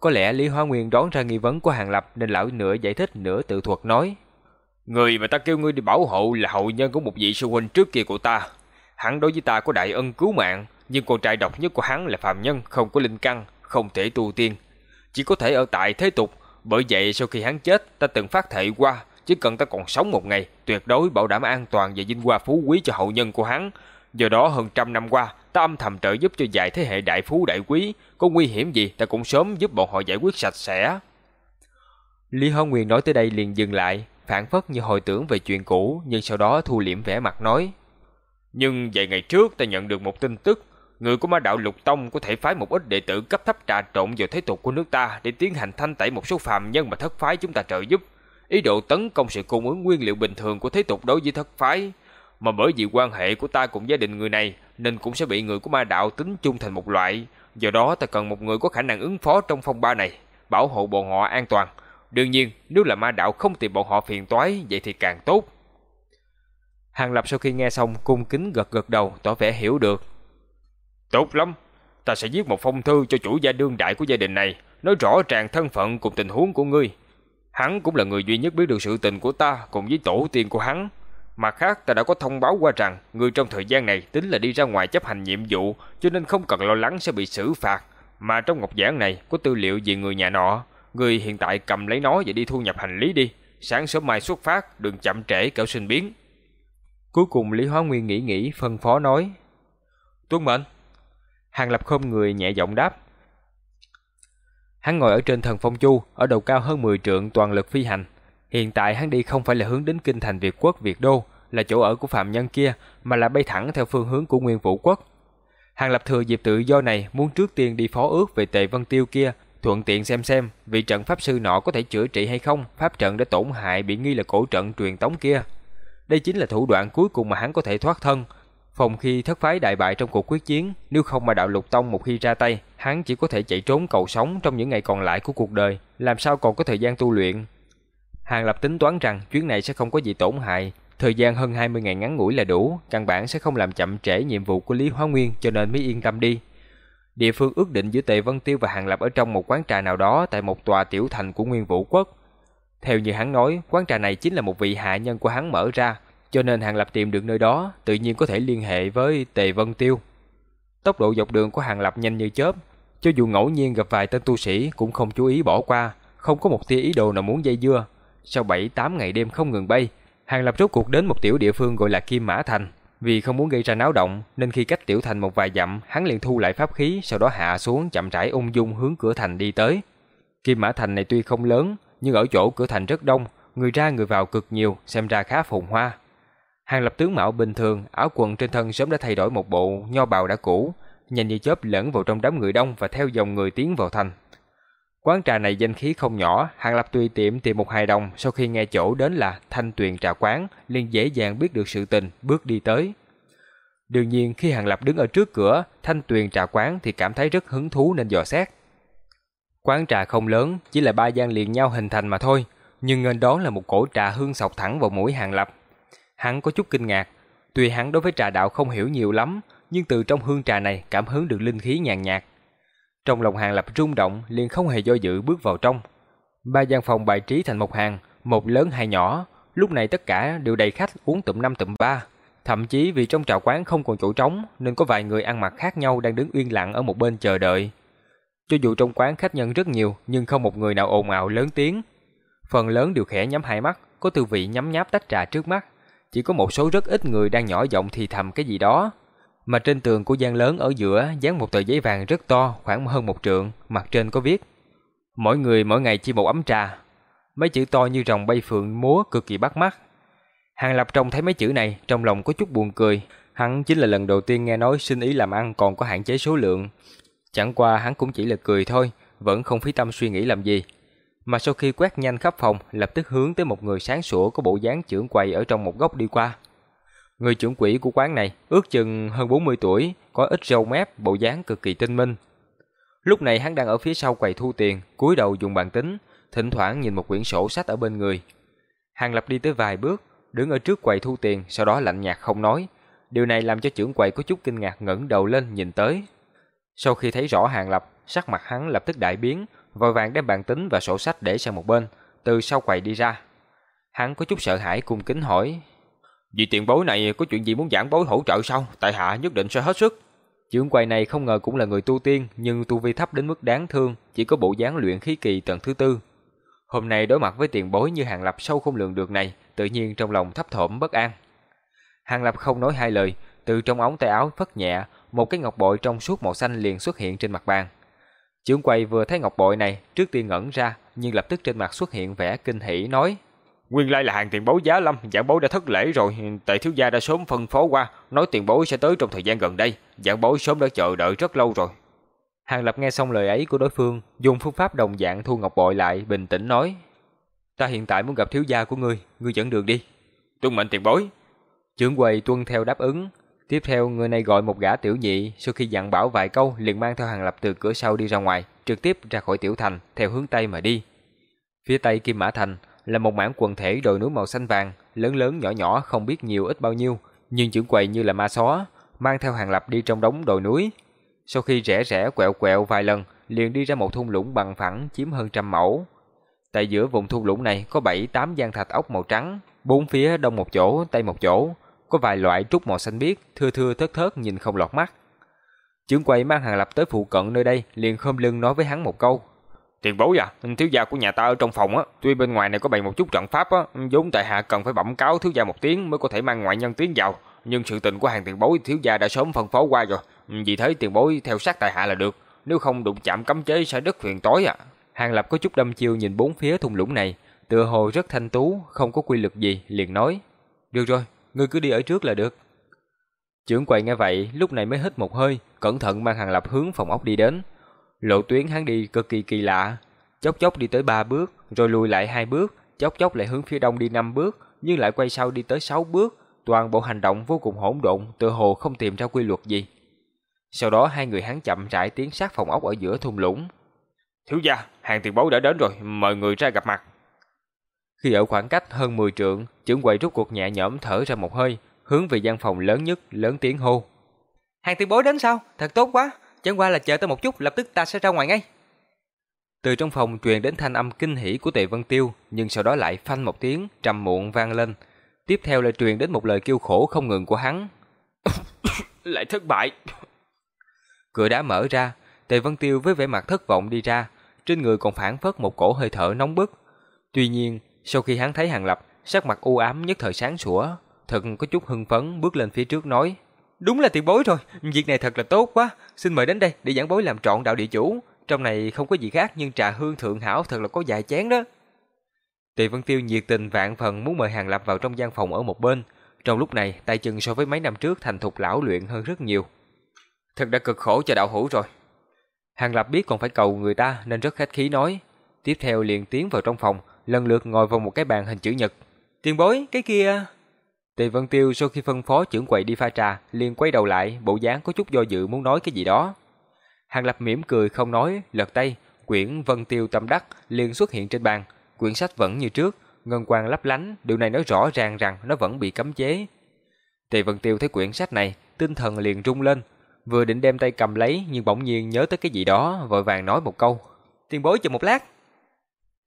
Có lẽ Lý hoa Nguyên đoán ra nghi vấn của Hàng Lập nên lão nửa giải thích nửa tự thuật nói. Người mà ta kêu ngươi đi bảo hộ là hậu nhân của một vị sư huynh trước kia của ta. Hắn đối với ta có đại ân cứu mạng, nhưng con trai độc nhất của hắn là phàm nhân, không có linh căn, không thể tu tiên. Chỉ có thể ở tại thế tục, bởi vậy sau khi hắn chết, ta từng phát thệ qua, chỉ cần ta còn sống một ngày, tuyệt đối bảo đảm an toàn và vinh hoa phú quý cho hậu nhân của hắn. Do đó hơn trăm năm qua, ta âm thầm trợ giúp cho vài thế hệ đại phú đại quý, có nguy hiểm gì ta cũng sớm giúp bọn họ giải quyết sạch sẽ. Lý Hân Nguyên nói tới đây liền dừng lại, phản phất như hồi tưởng về chuyện cũ, nhưng sau đó thu liễm vẻ mặt nói. Nhưng vài ngày trước ta nhận được một tin tức, người của ma đạo Lục Tông có thể phái một ít đệ tử cấp thấp trà trộn vào thế tục của nước ta để tiến hành thanh tẩy một số phàm nhân mà thất phái chúng ta trợ giúp, ý đồ tấn công sự cung ứng nguyên liệu bình thường của thế tục đối với thất phái. Mà bởi vì quan hệ của ta cùng gia đình người này nên cũng sẽ bị người của ma đạo tính chung thành một loại. Do đó ta cần một người có khả năng ứng phó trong phong ba này, bảo hộ bọn họ an toàn. Đương nhiên, nếu là ma đạo không tìm bọn họ phiền toái, vậy thì càng tốt. Hàng Lập sau khi nghe xong cung kính gật gật đầu tỏ vẻ hiểu được. Tốt lắm, ta sẽ viết một phong thư cho chủ gia đương đại của gia đình này, nói rõ ràng thân phận cùng tình huống của ngươi. Hắn cũng là người duy nhất biết được sự tình của ta cùng với tổ tiên của hắn. Mặt khác ta đã có thông báo qua rằng người trong thời gian này tính là đi ra ngoài chấp hành nhiệm vụ cho nên không cần lo lắng sẽ bị xử phạt. Mà trong ngọc giản này có tư liệu về người nhà nọ. Người hiện tại cầm lấy nó và đi thu nhập hành lý đi. Sáng sớm mai xuất phát, đừng chậm trễ kẻo sinh biến. Cuối cùng Lý Hóa Nguyên nghĩ nghĩ phân phó nói. Tuân mệnh. Hàng Lập khom người nhẹ giọng đáp. Hắn ngồi ở trên thần phong chu, ở độ cao hơn 10 trượng toàn lực phi hành. Hiện tại hắn đi không phải là hướng đến kinh thành Việt quốc Việt đô, là chỗ ở của phạm nhân kia, mà là bay thẳng theo phương hướng của Nguyên Vũ quốc. Hàng Lập thừa dịp tự do này muốn trước tiên đi phó ước về Tề Vân Tiêu kia, thuận tiện xem xem vị trận pháp sư nọ có thể chữa trị hay không, pháp trận đã tổn hại bị nghi là cổ trận truyền tống kia. Đây chính là thủ đoạn cuối cùng mà hắn có thể thoát thân. Phòng khi thất phái đại bại trong cuộc quyết chiến, nếu không mà đạo lục tông một khi ra tay, hắn chỉ có thể chạy trốn cầu sống trong những ngày còn lại của cuộc đời, làm sao còn có thời gian tu luyện. Hàng Lập tính toán rằng chuyến này sẽ không có gì tổn hại, thời gian hơn 20 ngày ngắn ngủi là đủ, căn bản sẽ không làm chậm trễ nhiệm vụ của Lý Hóa Nguyên cho nên mới yên tâm đi. Địa phương ước định giữa Tề Vân Tiêu và Hàng Lập ở trong một quán trà nào đó tại một tòa tiểu thành của Nguyên Vũ Quốc. Theo như hắn nói, quán trà này chính là một vị hạ nhân của hắn mở ra, cho nên Hàng Lập tìm được nơi đó, tự nhiên có thể liên hệ với Tề Vân Tiêu. Tốc độ dọc đường của Hàng Lập nhanh như chớp, cho dù ngẫu nhiên gặp vài tên tu sĩ cũng không chú ý bỏ qua, không có một tia ý đồ nào muốn dây dưa. Sau 7-8 ngày đêm không ngừng bay, Hàng Lập rốt cuộc đến một tiểu địa phương gọi là Kim Mã Thành. Vì không muốn gây ra náo động nên khi cách tiểu thành một vài dặm, hắn liền thu lại pháp khí, sau đó hạ xuống chậm rãi ung dung hướng cửa thành đi tới. Kim Mã Thành này tuy không lớn, nhưng ở chỗ cửa thành rất đông, người ra người vào cực nhiều, xem ra khá phồn hoa. Hàng lập tướng mạo bình thường, áo quần trên thân sớm đã thay đổi một bộ nho bào đã cũ, nhanh như chớp lẫn vào trong đám người đông và theo dòng người tiến vào thành. Quán trà này danh khí không nhỏ, Hàng Lập tùy tiệm tìm một hài đồng, sau khi nghe chỗ đến là Thanh Tuyền trà quán, liền dễ dàng biết được sự tình, bước đi tới. Đương nhiên khi Hàng Lập đứng ở trước cửa Thanh Tuyền trà quán thì cảm thấy rất hứng thú nên dò xét. Quán trà không lớn, chỉ là ba gian liền nhau hình thành mà thôi, nhưng ngên đón là một cổ trà hương sọc thẳng vào mũi Hàng Lập. Hắn có chút kinh ngạc, Tuy hắn đối với trà đạo không hiểu nhiều lắm, nhưng từ trong hương trà này cảm hứng được linh khí nhàn nhạt. Trong lòng Hàng Lập rung động, liền không hề do dự bước vào trong. Ba gian phòng bài trí thành một hàng, một lớn hai nhỏ, lúc này tất cả đều đầy khách uống tụm năm tụm ba. Thậm chí vì trong trà quán không còn chỗ trống nên có vài người ăn mặc khác nhau đang đứng yên lặng ở một bên chờ đợi. Cho dù trong quán khách nhân rất nhiều nhưng không một người nào ồn ào lớn tiếng. Phần lớn đều khẽ nhắm hai mắt, có tư vị nhắm nháp tách trà trước mắt. Chỉ có một số rất ít người đang nhỏ giọng thì thầm cái gì đó. Mà trên tường của gian lớn ở giữa dán một tờ giấy vàng rất to, khoảng hơn một trượng, mặt trên có viết: Mỗi người mỗi ngày chi một ấm trà. Mấy chữ to như rồng bay phượng múa cực kỳ bắt mắt. Hàng Lập trông thấy mấy chữ này, trong lòng có chút buồn cười. Hắn chính là lần đầu tiên nghe nói xin ý làm ăn còn có hạn chế số lượng. Chẳng qua hắn cũng chỉ là cười thôi, vẫn không phí tâm suy nghĩ làm gì. Mà sau khi quét nhanh khắp phòng, lập tức hướng tới một người sáng sủa có bộ dáng trưởng quầy ở trong một góc đi qua. Người trưởng quỹ của quán này ước chừng hơn 40 tuổi, có ít râu mép, bộ dáng cực kỳ tinh minh. Lúc này hắn đang ở phía sau quầy thu tiền, cúi đầu dùng bàn tính, thỉnh thoảng nhìn một quyển sổ sách ở bên người. Hàng Lập đi tới vài bước, đứng ở trước quầy thu tiền, sau đó lạnh nhạt không nói. Điều này làm cho trưởng quầy có chút kinh ngạc ngẩng đầu lên nhìn tới. Sau khi thấy rõ Hàng Lập, sắc mặt hắn lập tức đại biến, vội vàng đem bàn tính và sổ sách để sang một bên, từ sau quầy đi ra. Hắn có chút sợ hãi cung kính hỏi: "Vị tiền bối này có chuyện gì muốn giảng bối hỗ trợ sao? Tại hạ nhất định sẽ hết sức." Trưởng quầy này không ngờ cũng là người tu tiên, nhưng tu vi thấp đến mức đáng thương, chỉ có bộ dáng luyện khí kỳ tầng thứ tư. Hôm nay đối mặt với tiền bối như Hàng Lập sâu không lường được này, tự nhiên trong lòng thấp thỏm bất an. Hàng Lập không nói hai lời, từ trong ống tay áo phất nhẹ, một cái ngọc bội trong suốt màu xanh liền xuất hiện trên mặt bàn. Trưởng quầy vừa thấy ngọc bội này, trước tiên ngẩn ra, nhưng lập tức trên mặt xuất hiện vẻ kinh hỉ nói: Nguyên lai là hàng tiền bối giá lâm, dạng bối đã thất lễ rồi, tệ thiếu gia đã sớm phân phó qua, nói tiền bối sẽ tới trong thời gian gần đây, dạng bối sớm đã chờ đợi rất lâu rồi. Hàng Lập nghe xong lời ấy của đối phương, dùng phương pháp đồng dạng thu ngọc bội lại, bình tĩnh nói: "Ta hiện tại muốn gặp thiếu gia của ngươi, ngươi dẫn đường đi." "Tuân mệnh tiền bối." Trưởng quầy tuân theo đáp ứng. Tiếp theo người này gọi một gã tiểu nhị, sau khi dặn bảo vài câu liền mang theo Hàng Lập từ cửa sau đi ra ngoài, trực tiếp ra khỏi tiểu thành theo hướng tây mà đi. Phía tây Kim Mã Thành là một mảng quần thể đồi núi màu xanh vàng, lớn lớn nhỏ nhỏ không biết nhiều ít bao nhiêu, nhưng trưởng quầy như là ma xó, mang theo Hàng Lập đi trong đống đồi núi. Sau khi rẽ rẽ quẹo quẹo vài lần, liền đi ra một thung lũng bằng phẳng chiếm hơn trăm mẫu. Tại giữa vùng thung lũng này có 7-8 gian thạch ốc màu trắng, bốn phía đông một chỗ, tây một chỗ, có vài loại trúc màu xanh biếc, thưa thưa thớt thớt nhìn không lọt mắt. Trưởng quầy mang hàng lập tới phụ cận nơi đây, liền khom lưng nói với hắn một câu. Tiền bối à, thiếu gia của nhà ta ở trong phòng á, tuy bên ngoài này có bày một chút trận pháp á, vốn tại hạ cần phải bẩm cáo thiếu gia một tiếng mới có thể mang ngoại nhân tiến vào, nhưng sự tình của hàng tiền bối thiếu gia đã sớm phân phó qua rồi, vì thế tiền bối theo sát tại hạ là được, nếu không đụng chạm cấm chế sẽ rất phiền tối à. Hàng Lập có chút đâm chiêu nhìn bốn phía thung lũng này, tựa hồ rất thanh tú, không có quy luật gì, liền nói: "Được rồi, ngươi cứ đi ở trước là được." Trưởng quầy nghe vậy, lúc này mới hít một hơi, cẩn thận mang Hàng Lập hướng phòng ốc đi đến. Lộ tuyến hắn đi cực kỳ kỳ lạ, chốc chốc đi tới ba bước, rồi lùi lại hai bước, chốc chốc lại hướng phía đông đi năm bước, nhưng lại quay sau đi tới sáu bước, toàn bộ hành động vô cùng hỗn độn, tựa hồ không tìm ra quy luật gì. Sau đó hai người hắn chậm rãi tiến sát phòng ốc ở giữa thung lũng. Thiếu gia, hàng tiền bối đã đến rồi, mời người ra gặp mặt. Khi ở khoảng cách hơn 10 trượng, trưởng quầy rút cuộc nhẹ nhõm thở ra một hơi, hướng về gian phòng lớn nhất, lớn tiếng hô. Hàng tiền bối đến sao? Thật tốt quá, chẳng qua là chờ tôi một chút, lập tức ta sẽ ra ngoài ngay. Từ trong phòng truyền đến thanh âm kinh hỉ của Tề Vân Tiêu, nhưng sau đó lại phanh một tiếng trầm muộn vang lên. Tiếp theo là truyền đến một lời kêu khổ không ngừng của hắn. lại thất bại. Cửa đá mở ra, Tề Vân Tiêu với vẻ mặt thất vọng đi ra, trên người còn phản phất một cổ hơi thở nóng bức. Tuy nhiên, sau khi hắn thấy Hàng Lập, sắc mặt u ám nhất thời sáng sủa, thật có chút hưng phấn bước lên phía trước nói: "Đúng là tiền bối rồi, việc này thật là tốt quá, xin mời đến đây để giảng bối làm trọn đạo địa chủ, trong này không có gì khác nhưng trà hương thượng hảo thật là có vài chén đó." Tề Vân Tiêu nhiệt tình vạn phần muốn mời Hàng Lập vào trong gian phòng ở một bên, trong lúc này tay chân so với mấy năm trước thành thục lão luyện hơn rất nhiều. Thật đã cực khổ cho đạo hữu rồi. Hàng Lập biết còn phải cầu người ta nên rất khách khí nói. Tiếp theo liền tiến vào trong phòng, lần lượt ngồi vào một cái bàn hình chữ nhật. Tiền bối, cái kia... Tề Vân Tiêu sau khi phân phó trưởng quầy đi pha trà, liền quay đầu lại, bộ dáng có chút do dự muốn nói cái gì đó. Hàng Lập mỉm cười không nói, lật tay, quyển Vân Tiêu tâm đắc liền xuất hiện trên bàn. Quyển sách vẫn như trước, ngân quang lấp lánh, điều này nói rõ ràng rằng nó vẫn bị cấm chế. Tề Vân Tiêu thấy quyển sách này, tinh thần liền rung lên, vừa định đem tay cầm lấy nhưng bỗng nhiên nhớ tới cái gì đó, vội vàng nói một câu. Tiền bối chờ một lát.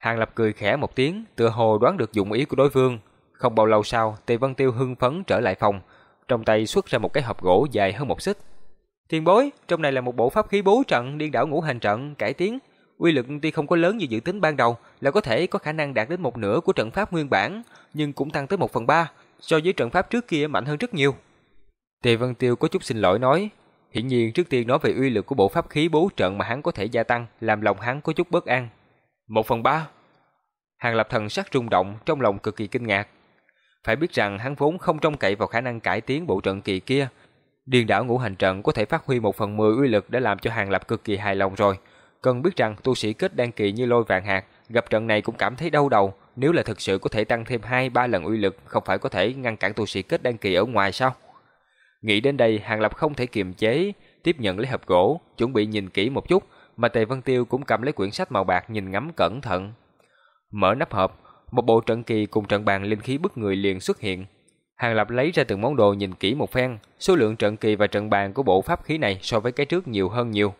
Hàng Lập cười khẽ một tiếng, tựa hồ đoán được dụng ý của đối phương. Không bao lâu sau, Tề Vân Tiêu hưng phấn trở lại phòng, trong tay xuất ra một cái hộp gỗ dài hơn một xích. Tiền bối, trong này là một bộ pháp khí bố trận điên đảo ngũ hành trận cải tiến. Uy lực tuy không có lớn như dự tính ban đầu, là có thể có khả năng đạt đến một nửa của trận pháp nguyên bản, nhưng cũng tăng tới một phần ba, so với trận pháp trước kia mạnh hơn rất nhiều. Tề Vân Tiêu có chút xin lỗi nói, hiển nhiên trước tiên nói về uy lực của bộ pháp khí bố trận mà hắn có thể gia tăng, làm lòng hắn có chút bất an. Một phần ba. Hàng Lập thần sắc rung động, trong lòng cực kỳ kinh ngạc. Phải biết rằng hắn vốn không trông cậy vào khả năng cải tiến bộ trận kỳ kia. Điền đảo ngũ hành trận có thể phát huy một phần mười uy lực đã làm cho Hàng Lập cực kỳ hài lòng rồi. Cần biết rằng tu sĩ kết đan kỳ như lôi vạn hạt, gặp trận này cũng cảm thấy đau đầu. Nếu là thực sự có thể tăng thêm 2-3 lần uy lực, không phải có thể ngăn cản tu sĩ kết đan kỳ ở ngoài sao? Nghĩ đến đây, Hàng Lập không thể kiềm chế, tiếp nhận lấy hộp gỗ, chuẩn bị nhìn kỹ một chút, mà Tề Vân Tiêu cũng cầm lấy quyển sách màu bạc nhìn ngắm cẩn thận. Mở nắp hộp, một bộ trận kỳ cùng trận bàn linh khí bức người liền xuất hiện. Hàng Lập lấy ra từng món đồ nhìn kỹ một phen, số lượng trận kỳ và trận bàn của bộ pháp khí này so với cái trước nhiều hơn nhiều.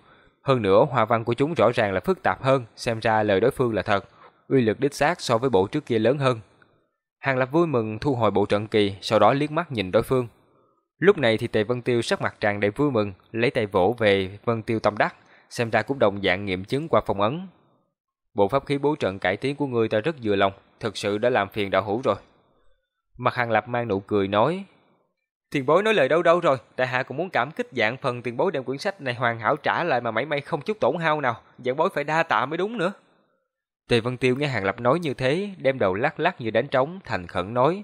Hơn nữa, hoa văn của chúng rõ ràng là phức tạp hơn, xem ra lời đối phương là thật. Uy lực đích xác so với bộ trước kia lớn hơn. Hàng Lập vui mừng thu hồi bộ trận kỳ, sau đó liếc mắt nhìn đối phương. Lúc này thì Tề Vân Tiêu sắc mặt tràn đầy vui mừng, lấy tay vỗ về Vân Tiêu Tâm Đắc, xem ra cũng đồng dạng nghiệm chứng qua phong ấn. Bộ pháp khí bố trận cải tiến của ngươi ta rất vừa lòng, thực sự đã làm phiền đạo hữu rồi. Mặt Hàng Lập mang nụ cười nói, Tiền bối nói lời đâu đâu rồi, tại hạ cũng muốn cảm kích dạng phần tiền bối đem quyển sách này hoàn hảo trả lại mà mảy may không chút tổn hao nào, dạng bối phải đa tạ mới đúng nữa. Tề Vân Tiêu nghe Hàng Lập nói như thế, đem đầu lắc lắc như đánh trống, thành khẩn nói.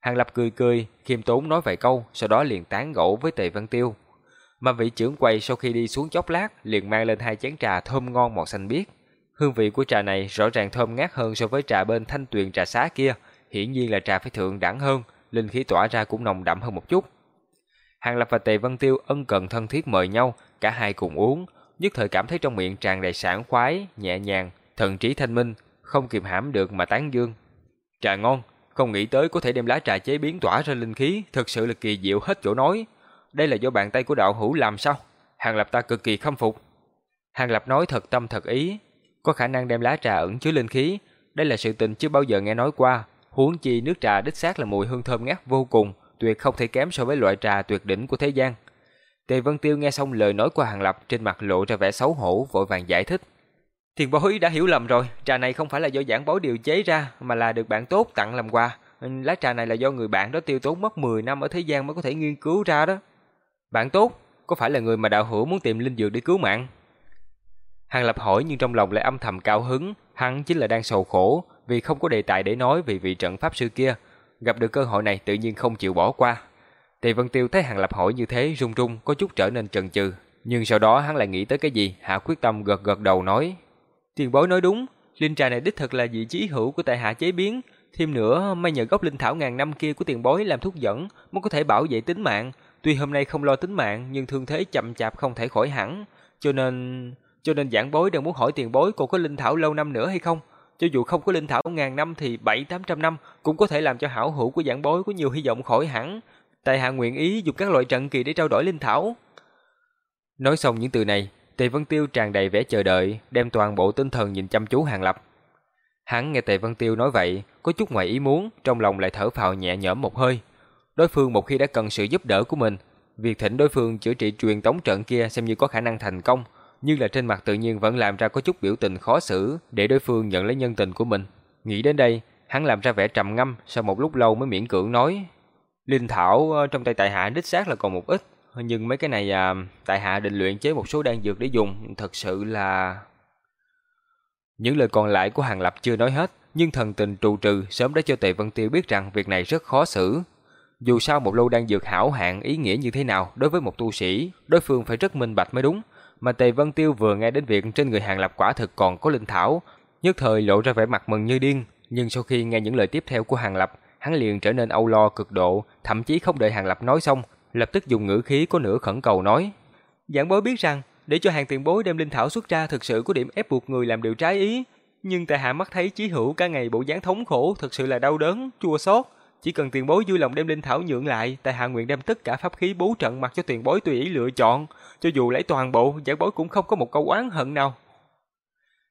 Hàng Lập cười cười, khiêm tốn nói vài câu, sau đó liền tán gẫu với Tề Vân Tiêu. Mà vị trưởng quầy sau khi đi xuống chốc lát, liền mang lên hai chén trà thơm ngon màu xanh biếc. Hương vị của trà này rõ ràng thơm ngát hơn so với trà bên thanh tuyền trà xá kia, hiển nhiên là trà phải thượng đẳng hơn, linh khí tỏa ra cũng nồng đậm hơn một chút. Hàng Lập và Tề Vân Tiêu ân cần thân thiết mời nhau, cả hai cùng uống, nhất thời cảm thấy trong miệng tràn đầy sảng khoái, nhẹ nhàng, thần trí thanh minh, không kiềm hãm được mà tán dương. Trà ngon, không nghĩ tới có thể đem lá trà chế biến tỏa ra linh khí, thật sự là kỳ diệu hết chỗ nói. Đây là do bàn tay của đạo hữu làm sao? Hàng Lập ta cực kỳ khâm phục. Hàng Lập nói thật tâm thật ý, có khả năng đem lá trà ẩn chứa linh khí, đây là sự tình chưa bao giờ nghe nói qua, huống chi nước trà đích xác là mùi hương thơm ngát vô cùng, tuyệt không thể kém so với loại trà tuyệt đỉnh của thế gian. Tề Vân Tiêu nghe xong lời nói của Hàng Lập trên mặt lộ ra vẻ xấu hổ vội vàng giải thích. Thiền bối đã hiểu lầm rồi, trà này không phải là do giảng bối điều chế ra mà là được bạn tốt tặng làm quà. Lá trà này là do người bạn đó tiêu tốn mất 10 năm ở thế gian mới có thể nghiên cứu ra đó. Bạn tốt, có phải là người mà đạo hữu muốn tìm linh dược để cứu mạng? Hàng Lập hỏi nhưng trong lòng lại âm thầm cao hứng, hắn chính là đang sầu khổ vì không có đề tài để nói về vị trận pháp sư kia, gặp được cơ hội này tự nhiên không chịu bỏ qua. Tề Vân Tiêu thấy Hàng Lập hỏi như thế run run có chút trở nên chần chừ, nhưng sau đó hắn lại nghĩ tới cái gì, hạ quyết tâm gật gật đầu nói: "Tiền bối nói đúng, linh trà này đích thực là vị trí hữu của tại hạ chế biến, thêm nữa may nhờ gốc linh thảo ngàn năm kia của tiền bối làm thuốc dẫn mới có thể bảo vệ tính mạng, tuy hôm nay không lo tính mạng nhưng thương thế chậm chạp không thể khỏi hẳn, cho nên cho nên giảng bối đang muốn hỏi tiền bối cô có linh thảo lâu năm nữa hay không? Cho dù không có linh thảo ngàn năm thì bảy tám trăm năm cũng có thể làm cho hảo hữu của giảng bối có nhiều hy vọng khỏi hẳn. Tại hạ nguyện ý dùng các loại trận kỳ để trao đổi linh thảo. Nói xong những từ này, Tề Vân Tiêu tràn đầy vẻ chờ đợi, đem toàn bộ tinh thần nhìn chăm chú Hàng Lập. Hắn nghe Tề Vân Tiêu nói vậy, có chút ngoài ý muốn, trong lòng lại thở phào nhẹ nhõm một hơi. Đối phương một khi đã cần sự giúp đỡ của mình, việc thỉnh đối phương chữa trị truyền tống trận kia xem như có khả năng thành công, nhưng là trên mặt tự nhiên vẫn làm ra có chút biểu tình khó xử để đối phương nhận lấy nhân tình của mình. Nghĩ đến đây, hắn làm ra vẻ trầm ngâm, sau một lúc lâu mới miễn cưỡng nói: "Linh thảo ờ, trong tay tại hạ đích xác là còn một ít, nhưng mấy cái này à, tại hạ định luyện chế một số đan dược để dùng, thật sự là..." Những lời còn lại của Hàng Lập chưa nói hết, nhưng thần tình trụ trừ sớm đã cho Tề Vân Tiêu biết rằng việc này rất khó xử. Dù sao một lô đan dược hảo hạng ý nghĩa như thế nào đối với một tu sĩ, đối phương phải rất minh bạch mới đúng. Mà Tề Vân Tiêu vừa nghe đến việc trên người Hàng Lập quả thực còn có linh thảo, nhất thời lộ ra vẻ mặt mừng như điên, nhưng sau khi nghe những lời tiếp theo của Hàng Lập, hắn liền trở nên âu lo cực độ, thậm chí không đợi Hàng Lập nói xong, lập tức dùng ngữ khí có nửa khẩn cầu nói: "Giảng bối biết rằng, để cho hàng tiền bối đem linh thảo xuất ra thực sự có điểm ép buộc người làm điều trái ý, nhưng tại hạ mắt thấy chí hữu cả ngày bộ dáng thống khổ thật sự là đau đớn, chua xót, chỉ cần tiền bối vui lòng đem linh thảo nhượng lại, tại hạ nguyện đem tất cả pháp khí bố trận mặc cho tiền bối tùy ý lựa chọn, cho dù lấy toàn bộ, giảng bối cũng không có một câu oán hận nào.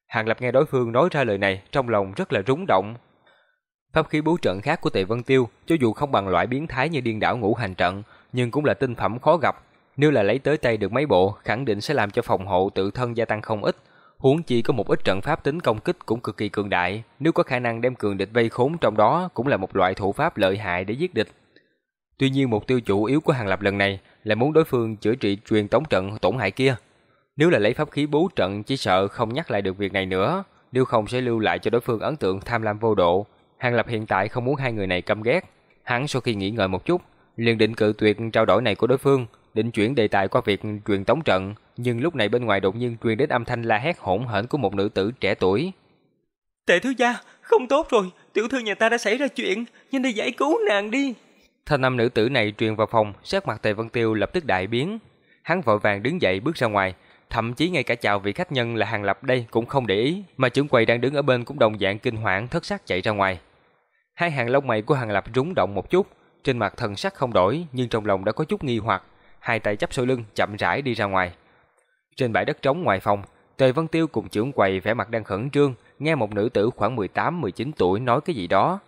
Hàng Lập nghe đối phương nói ra lời này, trong lòng rất là rúng động. Pháp khí bố trận khác của Tề Vân Tiêu, cho dù không bằng loại biến thái như điên đảo ngũ hành trận, nhưng cũng là tinh phẩm khó gặp. Nếu là lấy tới tay được mấy bộ, khẳng định sẽ làm cho phòng hộ tự thân gia tăng không ít. Huống chi có một ít trận pháp tính công kích cũng cực kỳ cường đại, nếu có khả năng đem cường địch vây khốn trong đó cũng là một loại thủ pháp lợi hại để giết địch. Tuy nhiên mục tiêu chủ yếu của Hàng Lập lần này là muốn đối phương chữa trị truyền tống trận tổn hại kia. Nếu là lấy pháp khí bố trận chỉ sợ không nhắc lại được việc này nữa, nếu không sẽ lưu lại cho đối phương ấn tượng tham lam vô độ. Hàng Lập hiện tại không muốn hai người này căm ghét. Hắn sau khi nghĩ ngợi một chút, liền định cự tuyệt trao đổi này của đối phương, định chuyển đề tài qua việc truyền tống trận, nhưng lúc này bên ngoài đột nhiên truyền đến âm thanh la hét hỗn hển của một nữ tử trẻ tuổi. Tệ thứ gia, không tốt rồi, tiểu thư nhà ta đã xảy ra chuyện, nhanh đi giải cứu nàng đi. Thanh âm nữ tử này truyền vào phòng, sắc mặt Tề Vân Tiêu lập tức đại biến. Hắn vội vàng đứng dậy bước ra ngoài, thậm chí ngay cả chào vị khách nhân là Hàng Lập đây cũng không để ý, mà trưởng quầy đang đứng ở bên cũng đồng dạng kinh hoàng thất sắc chạy ra ngoài. Hai hàng lông mày của Hàng Lập rúng động một chút, trên mặt thần sắc không đổi nhưng trong lòng đã có chút nghi hoặc, hai tay chắp sau lưng chậm rãi đi ra ngoài. Trên bãi đất trống ngoài phòng, Tề Vân Tiêu cùng trưởng quầy vẻ mặt đang khẩn trương, nghe một nữ tử khoảng 18-19 tuổi nói cái gì đó.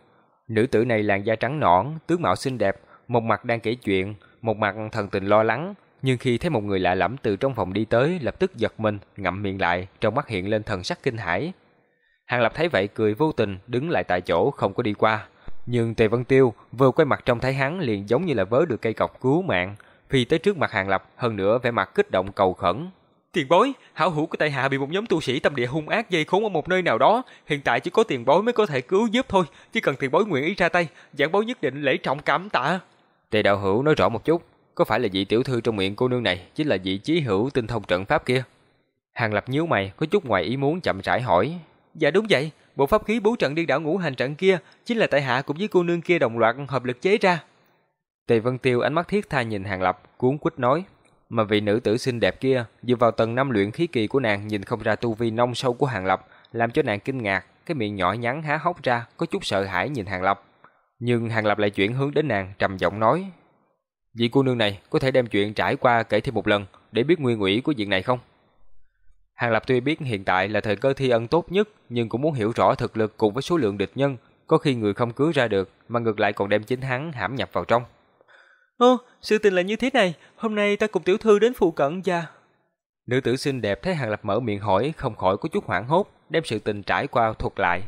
Nữ tử này làn da trắng nõn, tướng mạo xinh đẹp, một mặt đang kể chuyện, một mặt thần tình lo lắng, nhưng khi thấy một người lạ lẫm từ trong phòng đi tới, lập tức giật mình, ngậm miệng lại, trong mắt hiện lên thần sắc kinh hãi. Hàng Lập thấy vậy cười vô tình, đứng lại tại chỗ không có đi qua. Nhưng Tề Vân Tiêu vừa quay mặt trong thấy hắn liền giống như là vớ được cây cọc cứu mạng, phi tới trước mặt Hàng Lập, hơn nữa vẻ mặt kích động cầu khẩn. Tiền bối, hảo hữu của Tây Hạ bị một nhóm tu sĩ tâm địa hung ác dây khốn ở một nơi nào đó, hiện tại chỉ có tiền bối mới có thể cứu giúp thôi, chỉ cần tiền bối nguyện ý ra tay, giảng bối nhất định lễ trọng cảm tạ. Tề đạo hữu nói rõ một chút, có phải là vị tiểu thư trong miệng cô nương này chính là vị chí hữu tinh thông trận pháp kia? Hàng Lập nhíu mày, có chút ngoài ý muốn chậm rãi hỏi. Dạ đúng vậy, bộ pháp khí bố trận điên đảo ngũ hành trận kia chính là tại hạ cùng với cô nương kia đồng loạt hợp lực chế ra. Tề Vân Tiêu ánh mắt thiết tha nhìn Hàng Lập, cuốn quýt nói, mà vị nữ tử xinh đẹp kia dựa vào tầng năm luyện khí kỳ của nàng nhìn không ra tu vi nông sâu của Hàng Lập, làm cho nàng kinh ngạc, cái miệng nhỏ nhắn há hốc ra, có chút sợ hãi nhìn Hàng Lập. Nhưng Hàng Lập lại chuyển hướng đến nàng, trầm giọng nói: "Vị cô nương này có thể đem chuyện trải qua kể thêm một lần để biết nguyên ủy của chuyện này không?" Hàng Lập tuy biết hiện tại là thời cơ thi ân tốt nhất, nhưng cũng muốn hiểu rõ thực lực cùng với số lượng địch nhân, có khi người không cứu ra được, mà ngược lại còn đem chính hắn hãm nhập vào trong. Ơ, sự tình là như thế này, hôm nay ta cùng tiểu thư đến phụ cận và... Nữ tử xinh đẹp thấy Hàng Lập mở miệng hỏi, không khỏi có chút hoảng hốt, đem sự tình trải qua thuật lại.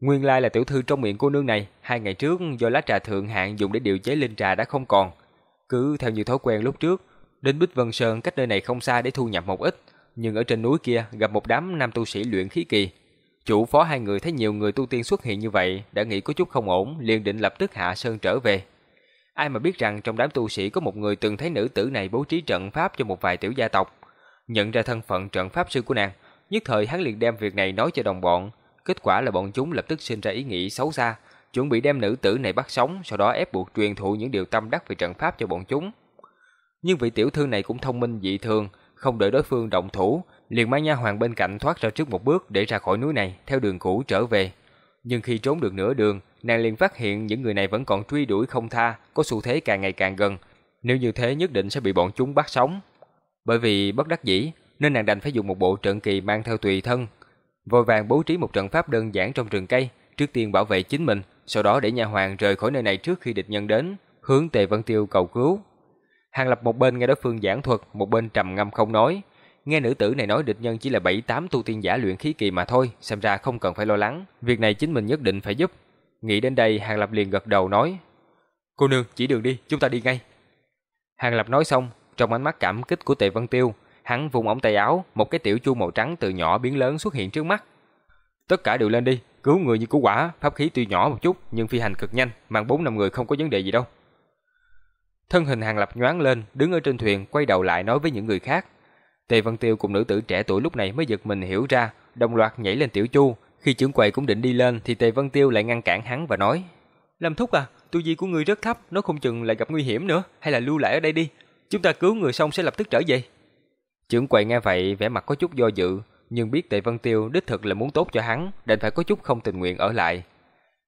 Nguyên lai là tiểu thư trong miệng cô nương này, hai ngày trước do lá trà thượng hạng dùng để điều chế linh trà đã không còn. Cứ theo như thói quen lúc trước, đến Bích Vân Sơn cách nơi này không xa để thu nhập một ít, nhưng ở trên núi kia gặp một đám nam tu sĩ luyện khí kỳ. Chủ phó hai người thấy nhiều người tu tiên xuất hiện như vậy, đã nghĩ có chút không ổn, liền định lập tức hạ sơn trở về. Ai mà biết rằng trong đám tu sĩ có một người từng thấy nữ tử này bố trí trận pháp cho một vài tiểu gia tộc. Nhận ra thân phận trận pháp sư của nàng, nhất thời hắn liền đem việc này nói cho đồng bọn. Kết quả là bọn chúng lập tức sinh ra ý nghĩ xấu xa, chuẩn bị đem nữ tử này bắt sống, sau đó ép buộc truyền thụ những điều tâm đắc về trận pháp cho bọn chúng. Nhưng vị tiểu thư này cũng thông minh dị thường, không đợi đối phương động thủ, liền mang nha hoàng bên cạnh thoát ra trước một bước để ra khỏi núi này, theo đường cũ trở về. Nhưng khi trốn được nửa đường, nàng liền phát hiện những người này vẫn còn truy đuổi không tha, có xu thế càng ngày càng gần. Nếu như thế nhất định sẽ bị bọn chúng bắt sống. Bởi vì bất đắc dĩ, nên nàng đành phải dùng một bộ trận kỳ mang theo tùy thân. Vội vàng bố trí một trận pháp đơn giản trong rừng cây, trước tiên bảo vệ chính mình, sau đó để nhà hoàng rời khỏi nơi này trước khi địch nhân đến, hướng Tề Vân Tiêu cầu cứu. Hàng Lập một bên nghe đối phương giảng thuật, một bên trầm ngâm không nói. Nghe nữ tử này nói địch nhân chỉ là 7-8 tu tiên giả luyện khí kỳ mà thôi, xem ra không cần phải lo lắng, việc này chính mình nhất định phải giúp. Nghĩ đến đây, Hàng Lập liền gật đầu nói: "Cô nương, chỉ đường đi, chúng ta đi ngay." Hàng Lập nói xong, trong ánh mắt cảm kích của Tề Vân Tiêu, hắn vùng ống tay áo, một cái tiểu chu màu trắng từ nhỏ biến lớn xuất hiện trước mắt. "Tất cả đều lên đi, cứu người như cứu quả, pháp khí tuy nhỏ một chút nhưng phi hành cực nhanh, mang 4 năm người không có vấn đề gì đâu." Thân hình Hàng Lập nhoáng lên, đứng ở trên thuyền, quay đầu lại nói với những người khác. Tề Vân Tiêu cùng nữ tử trẻ tuổi lúc này mới giật mình hiểu ra, đồng loạt nhảy lên tiểu chu. Khi trưởng quầy cũng định đi lên thì Tề Vân Tiêu lại ngăn cản hắn và nói: "Lâm thúc à, tu vi của người rất thấp, nó không chừng lại gặp nguy hiểm nữa, hay là lưu lại ở đây đi, chúng ta cứu người xong sẽ lập tức trở về." Trưởng quầy nghe vậy vẻ mặt có chút do dự, nhưng biết Tề Vân Tiêu đích thực là muốn tốt cho hắn, đành phải có chút không tình nguyện ở lại.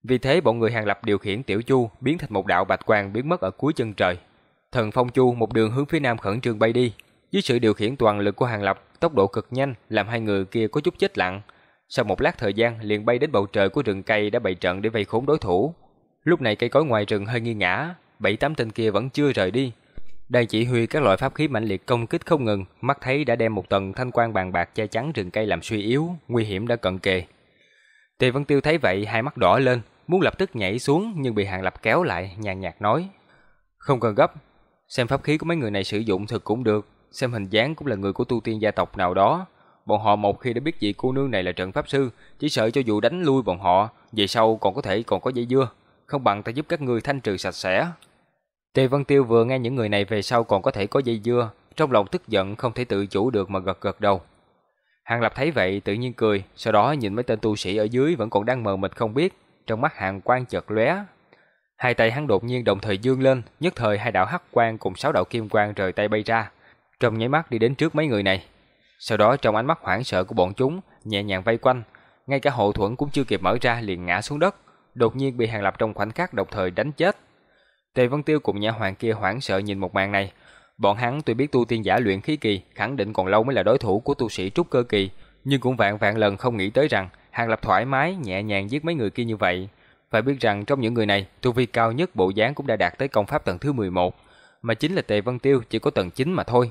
Vì thế bọn người Hàng Lập điều khiển Tiểu Chu biến thành một đạo bạch quang biến mất ở cuối chân trời. Thần Phong Chu một đường hướng phía nam khẩn trương bay đi, dưới sự điều khiển toàn lực của Hàng Lập, tốc độ cực nhanh làm hai người kia có chút chết lặng. Sau một lát thời gian, liền bay đến bầu trời của rừng cây đã bày trận để vây khốn đối thủ. Lúc này cây cối ngoài rừng hơi nghiêng ngã, bảy tám tên kia vẫn chưa rời đi. Đang chỉ huy các loại pháp khí mạnh liệt công kích không ngừng, mắt thấy đã đem một tầng thanh quang bàn bạc che chắn rừng cây làm suy yếu, nguy hiểm đã cận kề. Tề Vân Tiêu thấy vậy, hai mắt đỏ lên, muốn lập tức nhảy xuống nhưng bị Hàng Lập kéo lại, nhàn nhạt nói: "Không cần gấp, xem pháp khí của mấy người này sử dụng thực cũng được, xem hình dáng cũng là người của tu tiên gia tộc nào đó. Bọn họ một khi đã biết vị cô nương này là trận pháp sư, chỉ sợ cho dù đánh lui bọn họ, về sau còn có thể còn có dây dưa, không bằng ta giúp các ngươi thanh trừ sạch sẽ." Tề Vân Tiêu vừa nghe những người này về sau còn có thể có dây dưa, trong lòng tức giận không thể tự chủ được mà gật gật đầu. Hàng Lập thấy vậy tự nhiên cười, sau đó nhìn mấy tên tu sĩ ở dưới vẫn còn đang mờ mịt không biết, trong mắt hàng quang chợt lóe. Hai tay hắn đột nhiên đồng thời dương lên, nhất thời hai đạo hắc quang cùng sáu đạo kim quang rời tay bay ra, trong nháy mắt đi đến trước mấy người này. Sau đó trong ánh mắt hoảng sợ của bọn chúng, nhẹ nhàng vây quanh, ngay cả hộ thuẫn cũng chưa kịp mở ra liền ngã xuống đất, đột nhiên bị Hàng Lập trong khoảnh khắc đồng thời đánh chết. Tề Vân Tiêu cùng nhà hoàng kia hoảng sợ nhìn một màn này. Bọn hắn tuy biết tu tiên giả luyện khí kỳ, khẳng định còn lâu mới là đối thủ của tu sĩ trúc cơ kỳ, nhưng cũng vạn vạn lần không nghĩ tới rằng Hàng Lập thoải mái nhẹ nhàng giết mấy người kia như vậy. Phải biết rằng trong những người này, tu vi cao nhất bộ dáng cũng đã đạt tới công pháp tầng thứ 11, mà chính là Tề Vân Tiêu chỉ có tầng 9 mà thôi.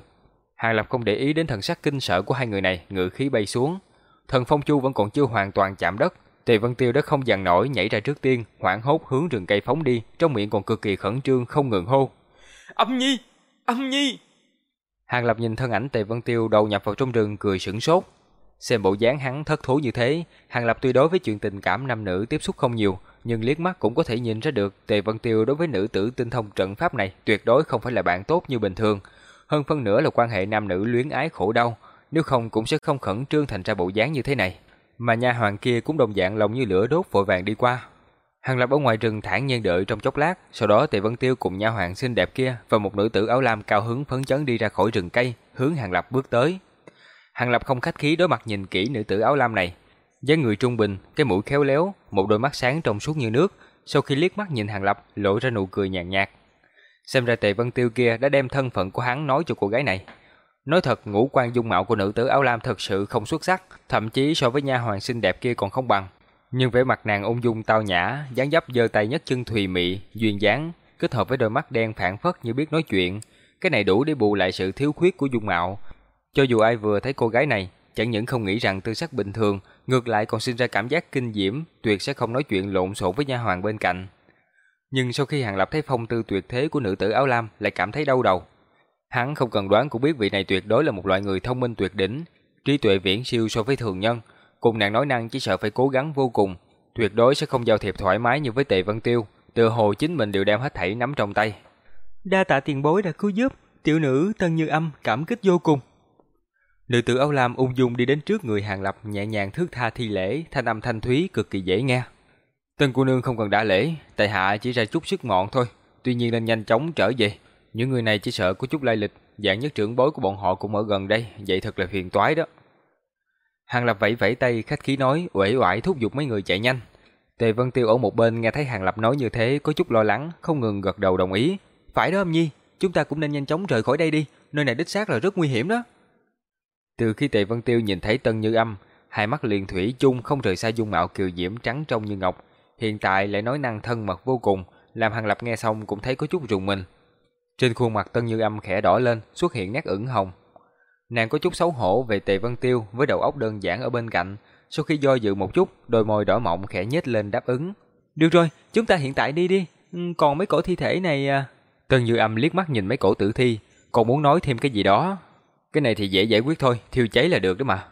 Hàng Lập không để ý đến thần sắc kinh sợ của hai người này, ngự khí bay xuống. Thần Phong Chu vẫn còn chưa hoàn toàn chạm đất, Tề Vân Tiêu đã không dằn nổi nhảy ra trước tiên, hoảng hốt hướng rừng cây phóng đi, trong miệng còn cực kỳ khẩn trương không ngừng hô. Âm Nhi! Âm Nhi! Hàng Lập nhìn thân ảnh Tề Vân Tiêu đầu nhập vào trong rừng cười sửng sốt. Xem bộ dáng hắn thất thú như thế, Hàng Lập tuy đối với chuyện tình cảm nam nữ tiếp xúc không nhiều, nhưng liếc mắt cũng có thể nhìn ra được Tề Vân Tiêu đối với nữ tử tinh thông trận pháp này tuyệt đối không phải là bạn tốt như bình thường. Hơn phân nửa là quan hệ nam nữ luyến ái khổ đau, nếu không cũng sẽ không khẩn trương thành ra bộ dáng như thế này mà nha hoàng kia cũng đồng dạng lòng như lửa đốt vội vàng đi qua. Hàng Lập ở ngoài rừng thản nhiên đợi trong chốc lát, sau đó Tề Vân Tiêu cùng nha hoàng xinh đẹp kia và một nữ tử áo lam cao hứng phấn chấn đi ra khỏi rừng cây, hướng Hàng Lập bước tới. Hàng Lập không khách khí đối mặt nhìn kỹ nữ tử áo lam này, dáng người trung bình, cái mũi khéo léo, một đôi mắt sáng trong suốt như nước, sau khi liếc mắt nhìn Hàng Lập, lộ ra nụ cười nhàn nhạt. Xem ra Tề Vân Tiêu kia đã đem thân phận của hắn nói cho cô gái này, Nói thật, ngũ quan dung mạo của nữ tử áo lam thật sự không xuất sắc, thậm chí so với nha hoàng xinh đẹp kia còn không bằng. Nhưng vẻ mặt nàng ung dung tao nhã, dáng dấp giơ tay nhất chân thùy mị, duyên dáng, kết hợp với đôi mắt đen phản phất như biết nói chuyện, cái này đủ để bù lại sự thiếu khuyết của dung mạo. Cho dù ai vừa thấy cô gái này, chẳng những không nghĩ rằng tư sắc bình thường, ngược lại còn sinh ra cảm giác kinh diễm, tuyệt sẽ không nói chuyện lộn xộn với nha hoàng bên cạnh. Nhưng sau khi Hàng Lập thấy phong tư tuyệt thế của nữ tử áo lam, lại cảm thấy đau đầu. Hắn không cần đoán cũng biết vị này tuyệt đối là một loại người thông minh tuyệt đỉnh, trí tuệ viễn siêu so với thường nhân, cùng nàng nói năng chỉ sợ phải cố gắng vô cùng, tuyệt đối sẽ không giao thiệp thoải mái như với Tề Vân Tiêu, tựa hồ chính mình đều đem hết thảy nắm trong tay. Đa tạ tiền bối đã cứu giúp, tiểu nữ Tân Như Âm cảm kích vô cùng. Nữ tử áo lam ung dung đi đến trước người Hàng Lập nhẹ nhàng thước tha thi lễ, thanh âm thanh thúy cực kỳ dễ nghe. Tân cô nương không cần đã lễ, tại hạ chỉ ra chút sức mọn thôi, tuy nhiên nên nhanh chóng trở về. Những người này chỉ sợ có chút lai lịch, dạng nhất trưởng bối của bọn họ cũng ở gần đây, vậy thật là phiền toái đó. Hàng Lập vẫy vẫy tay khách khí nói, uể oải thúc giục mấy người chạy nhanh. Tề Vân Tiêu ở một bên nghe thấy Hàng Lập nói như thế, có chút lo lắng, không ngừng gật đầu đồng ý. Phải đó âm nhi, chúng ta cũng nên nhanh chóng rời khỏi đây đi, nơi này đích xác là rất nguy hiểm đó. Từ khi Tề Vân Tiêu nhìn thấy Tân Như Âm, hai mắt liền thủy chung không rời xa dung mạo kiều diễm trắng trong như ngọc, hiện tại lại nói năng thân mật vô cùng, làm Hàng Lập nghe xong cũng thấy có chút rùng mình. Trên khuôn mặt Tân Như Âm khẽ đỏ lên, xuất hiện nét ửng hồng. Nàng có chút xấu hổ về Tề Vân Tiêu với đầu óc đơn giản ở bên cạnh, sau khi do dự một chút, đôi môi đỏ mọng khẽ nhếch lên đáp ứng. "Được rồi, chúng ta hiện tại đi đi, ừ, còn mấy cổ thi thể này à." Tân Như Âm liếc mắt nhìn mấy cổ tử thi, còn muốn nói thêm cái gì đó. Cái này thì dễ giải quyết thôi, thiêu cháy là được đó mà.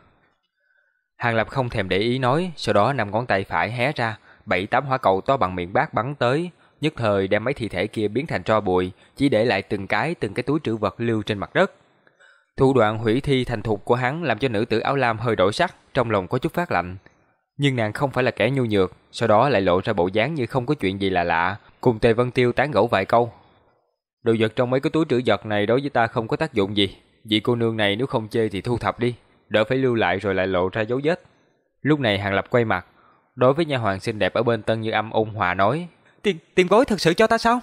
Hàng Lập không thèm để ý nói, sau đó năm ngón tay phải hé ra, bảy tám hỏa cầu to bằng miệng bát bắn tới, nhất thời đem mấy thi thể kia biến thành tro bụi, chỉ để lại từng cái từng cái túi trữ vật lưu trên mặt đất. Thủ đoạn hủy thi thành thục của hắn làm cho nữ tử áo lam hơi đổi sắc, trong lòng có chút phát lạnh. Nhưng nàng không phải là kẻ nhu nhược, sau đó lại lộ ra bộ dáng như không có chuyện gì là lạ, cùng Tề Vân Tiêu tán gẫu vài câu. Đồ vật trong mấy cái túi trữ vật này đối với ta không có tác dụng gì, vị cô nương này nếu không chê thì thu thập đi, đỡ phải lưu lại rồi lại lộ ra dấu vết. Lúc này Hàng Lập quay mặt, Đối với nha hoàng xinh đẹp ở bên Tân Như Âm ôn hòa nói, "Tiền tiền bối thật sự cho ta sao?"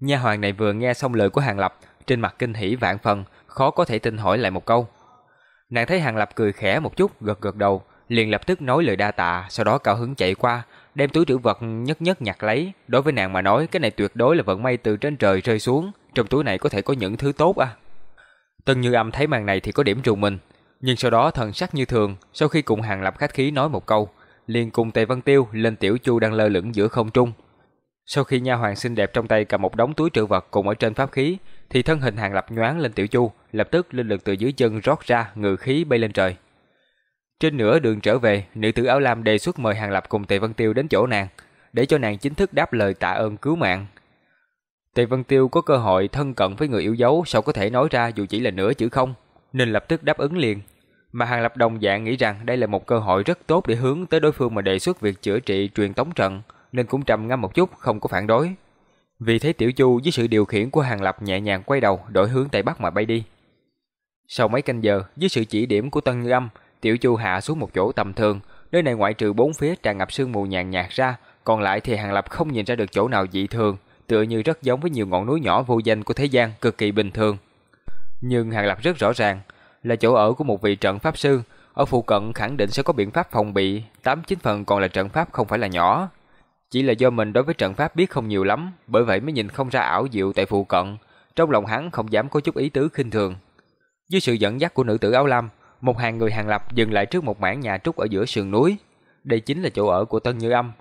Nha hoàng này vừa nghe xong lời của Hàng Lập, trên mặt kinh hỉ vạn phần, khó có thể tin hỏi lại một câu. Nàng thấy Hàng Lập cười khẽ một chút, gật gật đầu, liền lập tức nói lời đa tạ, sau đó cao hứng chạy qua, đem túi trữ vật nhất nhất nhặt lấy. Đối với nàng mà nói, cái này tuyệt đối là vận may từ trên trời rơi xuống, trong túi này có thể có những thứ tốt à. Tân Như Âm thấy màn này thì có điểm trùng mình, nhưng sau đó thần sắc như thường, sau khi cùng Hàng Lập khách khí nói một câu, liền cùng Tề Văn Tiêu lên tiểu chu đang lơ lửng giữa không trung. Sau khi nha hoàng xinh đẹp trong tay cầm một đống túi trữ vật cùng ở trên pháp khí, thì thân hình Hàng Lập nhoáng lên tiểu chu, lập tức linh lực từ dưới chân rót ra, ngự khí bay lên trời. Trên nửa đường trở về, nữ tử áo lam đề xuất mời Hàng Lập cùng Tề Văn Tiêu đến chỗ nàng, để cho nàng chính thức đáp lời tạ ơn cứu mạng. Tề Văn Tiêu có cơ hội thân cận với người yêu dấu sao có thể nói ra dù chỉ là nửa chữ không, nên lập tức đáp ứng liền. Mà Hàng Lập đồng dạng nghĩ rằng đây là một cơ hội rất tốt để hướng tới đối phương mà đề xuất việc chữa trị truyền tống trận, nên cũng trầm ngâm một chút, không có phản đối. Vì thế Tiểu Chu với sự điều khiển của Hàng Lập nhẹ nhàng quay đầu, đổi hướng tây bắc mà bay đi. Sau mấy canh giờ, dưới sự chỉ điểm của Tân Như Âm, Tiểu Chu hạ xuống một chỗ tầm thường, nơi này ngoại trừ bốn phía tràn ngập sương mù nhàn nhạt ra, còn lại thì Hàng Lập không nhìn ra được chỗ nào dị thường, tựa như rất giống với nhiều ngọn núi nhỏ vô danh của thế gian, cực kỳ bình thường. Nhưng Hàng Lập rất rõ ràng, là chỗ ở của một vị trận pháp sư, ở phụ cận khẳng định sẽ có biện pháp phòng bị, tám chín phần còn là trận pháp không phải là nhỏ. Chỉ là do mình đối với trận pháp biết không nhiều lắm, bởi vậy mới nhìn không ra ảo diệu tại phụ cận, trong lòng hắn không dám có chút ý tứ khinh thường. Dưới sự dẫn dắt của nữ tử áo lam, một hàng người hàng lập dừng lại trước một mảng nhà trúc ở giữa sườn núi. Đây chính là chỗ ở của Tân Như Âm.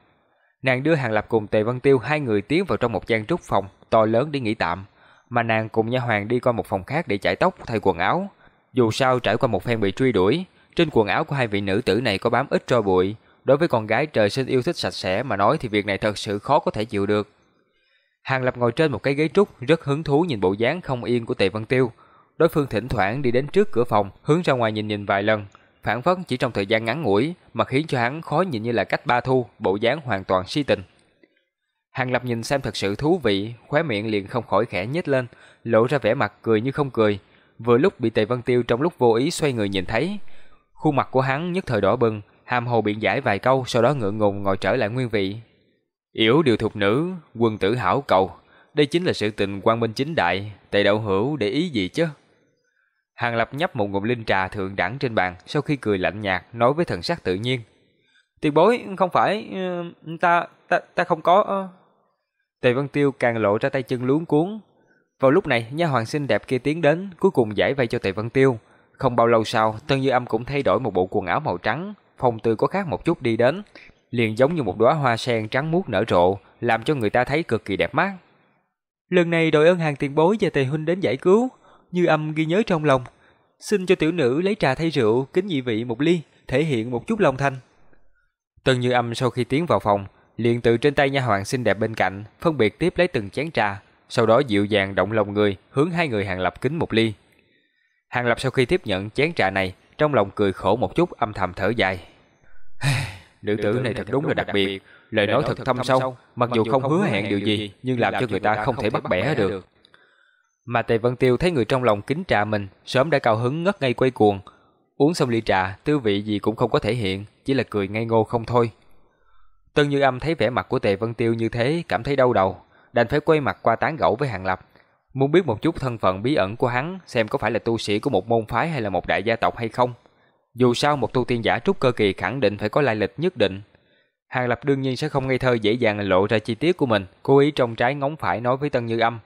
Nàng đưa hàng lập cùng Tề Văn Tiêu hai người tiến vào trong một gian trúc phòng to lớn để nghỉ tạm, mà nàng cùng nha hoàng đi qua một phòng khác để chải tóc thay quần áo. Dù sao trải qua một phen bị truy đuổi, trên quần áo của hai vị nữ tử này có bám ít tro bụi, đối với con gái trời sinh yêu thích sạch sẽ mà nói thì việc này thật sự khó có thể chịu được. Hàng Lập ngồi trên một cái ghế trúc, rất hứng thú nhìn bộ dáng không yên của Tề Văn Tiêu. Đối phương thỉnh thoảng đi đến trước cửa phòng, hướng ra ngoài nhìn nhìn vài lần, phản phất chỉ trong thời gian ngắn ngủi mà khiến cho hắn khó nhìn như là cách ba thu, bộ dáng hoàn toàn si tình. Hàng Lập nhìn xem thật sự thú vị, khóe miệng liền không khỏi khẽ nhếch lên, lộ ra vẻ mặt cười như không cười, vừa lúc bị Tề Văn Tiêu trong lúc vô ý xoay người nhìn thấy. Khuôn mặt của hắn nhất thời đỏ bừng, hàm hồ biện giải vài câu sau đó ngượng ngùng ngồi trở lại nguyên vị. Yểu điều thục nữ, quân tử hảo cầu, đây chính là sự tình quan minh chính đại, Tề đạo hữu để ý gì chứ? Hàng Lập nhấp một ngụm linh trà thượng đẳng trên bàn, sau khi cười lạnh nhạt nói với thần sắc tự nhiên. Tiền bối, không phải, ừ, ta, ta, ta không có... Tề Văn Tiêu càng lộ ra tay chân luống cuốn, vào lúc này, nha hoàng xinh đẹp kia tiến đến, cuối cùng giải vây cho Tề Vân Tiêu. Không bao lâu sau, Tân Như Âm cũng thay đổi một bộ quần áo màu trắng, phong tư có khác một chút đi đến, liền giống như một đóa hoa sen trắng muốt nở rộ, làm cho người ta thấy cực kỳ đẹp mắt. Lần này đội ơn hàng tiền bối và Tề huynh đến giải cứu, Như Âm ghi nhớ trong lòng, xin cho tiểu nữ lấy trà thay rượu, kính nhị vị một ly, thể hiện một chút lòng thành. Tân Như Âm sau khi tiến vào phòng, liền từ trên tay nha hoàng xinh đẹp bên cạnh, phân biệt tiếp lấy từng chén trà, sau đó dịu dàng động lòng người, hướng hai người Hàng Lập kính một ly. Hàng Lập sau khi tiếp nhận chén trà này, trong lòng cười khổ một chút âm thầm thở dài. Nữ tử này thật đúng là đặc biệt, lời nói thật thâm sâu, mặc dù không hứa hẹn điều gì, nhưng làm cho người ta không thể bắt bẻ được. Mà Tề Vân Tiêu thấy người trong lòng kính trà mình, sớm đã cao hứng ngất ngay quay cuồng. Uống xong ly trà, tư vị gì cũng không có thể hiện, chỉ là cười ngây ngô không thôi. Tân Như Âm thấy vẻ mặt của Tề Vân Tiêu như thế, cảm thấy đau đầu, đành phải quay mặt qua tán gẫu với Hàng Lập. Muốn biết một chút thân phận bí ẩn của hắn, xem có phải là tu sĩ của một môn phái hay là một đại gia tộc hay không. Dù sao một tu tiên giả trúc cơ kỳ khẳng định phải có lai lịch nhất định. Hàng Lập đương nhiên sẽ không ngây thơ dễ dàng lộ ra chi tiết của mình, cố ý trong trái ngóng phải nói với Tân Như Âm.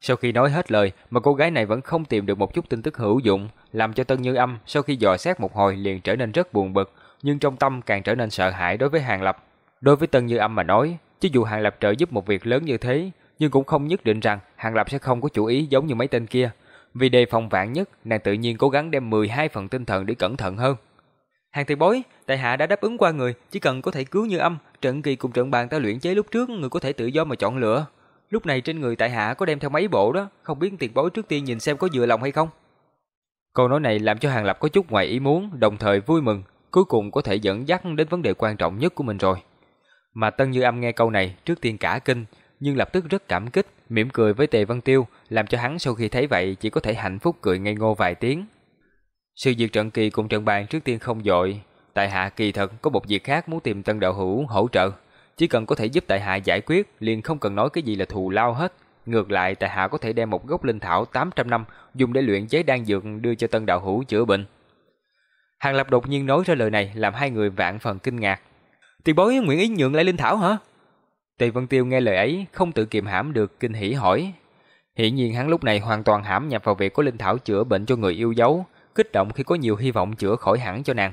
Sau khi nói hết lời mà cô gái này vẫn không tìm được một chút tin tức hữu dụng, làm cho Tân Như Âm sau khi dò xét một hồi liền trở nên rất buồn bực, nhưng trong tâm càng trở nên sợ hãi đối với Hàng Lập. Đối với Tân Như Âm mà nói, Chứ dù Hàng Lập trợ giúp một việc lớn như thế, nhưng cũng không nhất định rằng Hàng Lập sẽ không có chủ ý giống như mấy tên kia. Vì đề phòng vạn nhất, nàng tự nhiên cố gắng đem 12 phần tinh thần để cẩn thận hơn. Hàng tiền bối, tại hạ đã đáp ứng qua người, chỉ cần có thể cứu như âm, trận kỳ cùng trận bàn ta luyện chế lúc trước, người có thể tự do mà chọn lựa. Lúc này trên người tại hạ có đem theo mấy bộ đó, không biết tiền bối trước tiên nhìn xem có vừa lòng hay không. Câu nói này làm cho Hàng Lập có chút ngoài ý muốn, đồng thời vui mừng, cuối cùng có thể dẫn dắt đến vấn đề quan trọng nhất của mình rồi. Mà Tân Như Âm nghe câu này trước tiên cả kinh, nhưng lập tức rất cảm kích, mỉm cười với Tề Văn Tiêu, làm cho hắn sau khi thấy vậy chỉ có thể hạnh phúc cười ngây ngô vài tiếng. Sự diệt trận kỳ cùng trận bàn trước tiên không dội, tại hạ kỳ thật có một việc khác muốn tìm Tân đạo hữu hỗ trợ, chỉ cần có thể giúp tại hạ giải quyết, liền không cần nói cái gì là thù lao hết. Ngược lại, tại hạ có thể đem một gốc linh thảo 800 năm dùng để luyện chế đan dược đưa cho Tân đạo hữu chữa bệnh. Hàng Lập đột nhiên nói ra lời này làm hai người vạn phần kinh ngạc. Tiền bối nguyện ý nhượng lại linh thảo hả? Tề Vân Tiêu nghe lời ấy, không tự kiềm hãm được kinh hỉ hỏi. Hiện nhiên hắn lúc này hoàn toàn hãm nhập vào việc có linh thảo chữa bệnh cho người yêu dấu, kích động khi có nhiều hy vọng chữa khỏi hẳn cho nàng.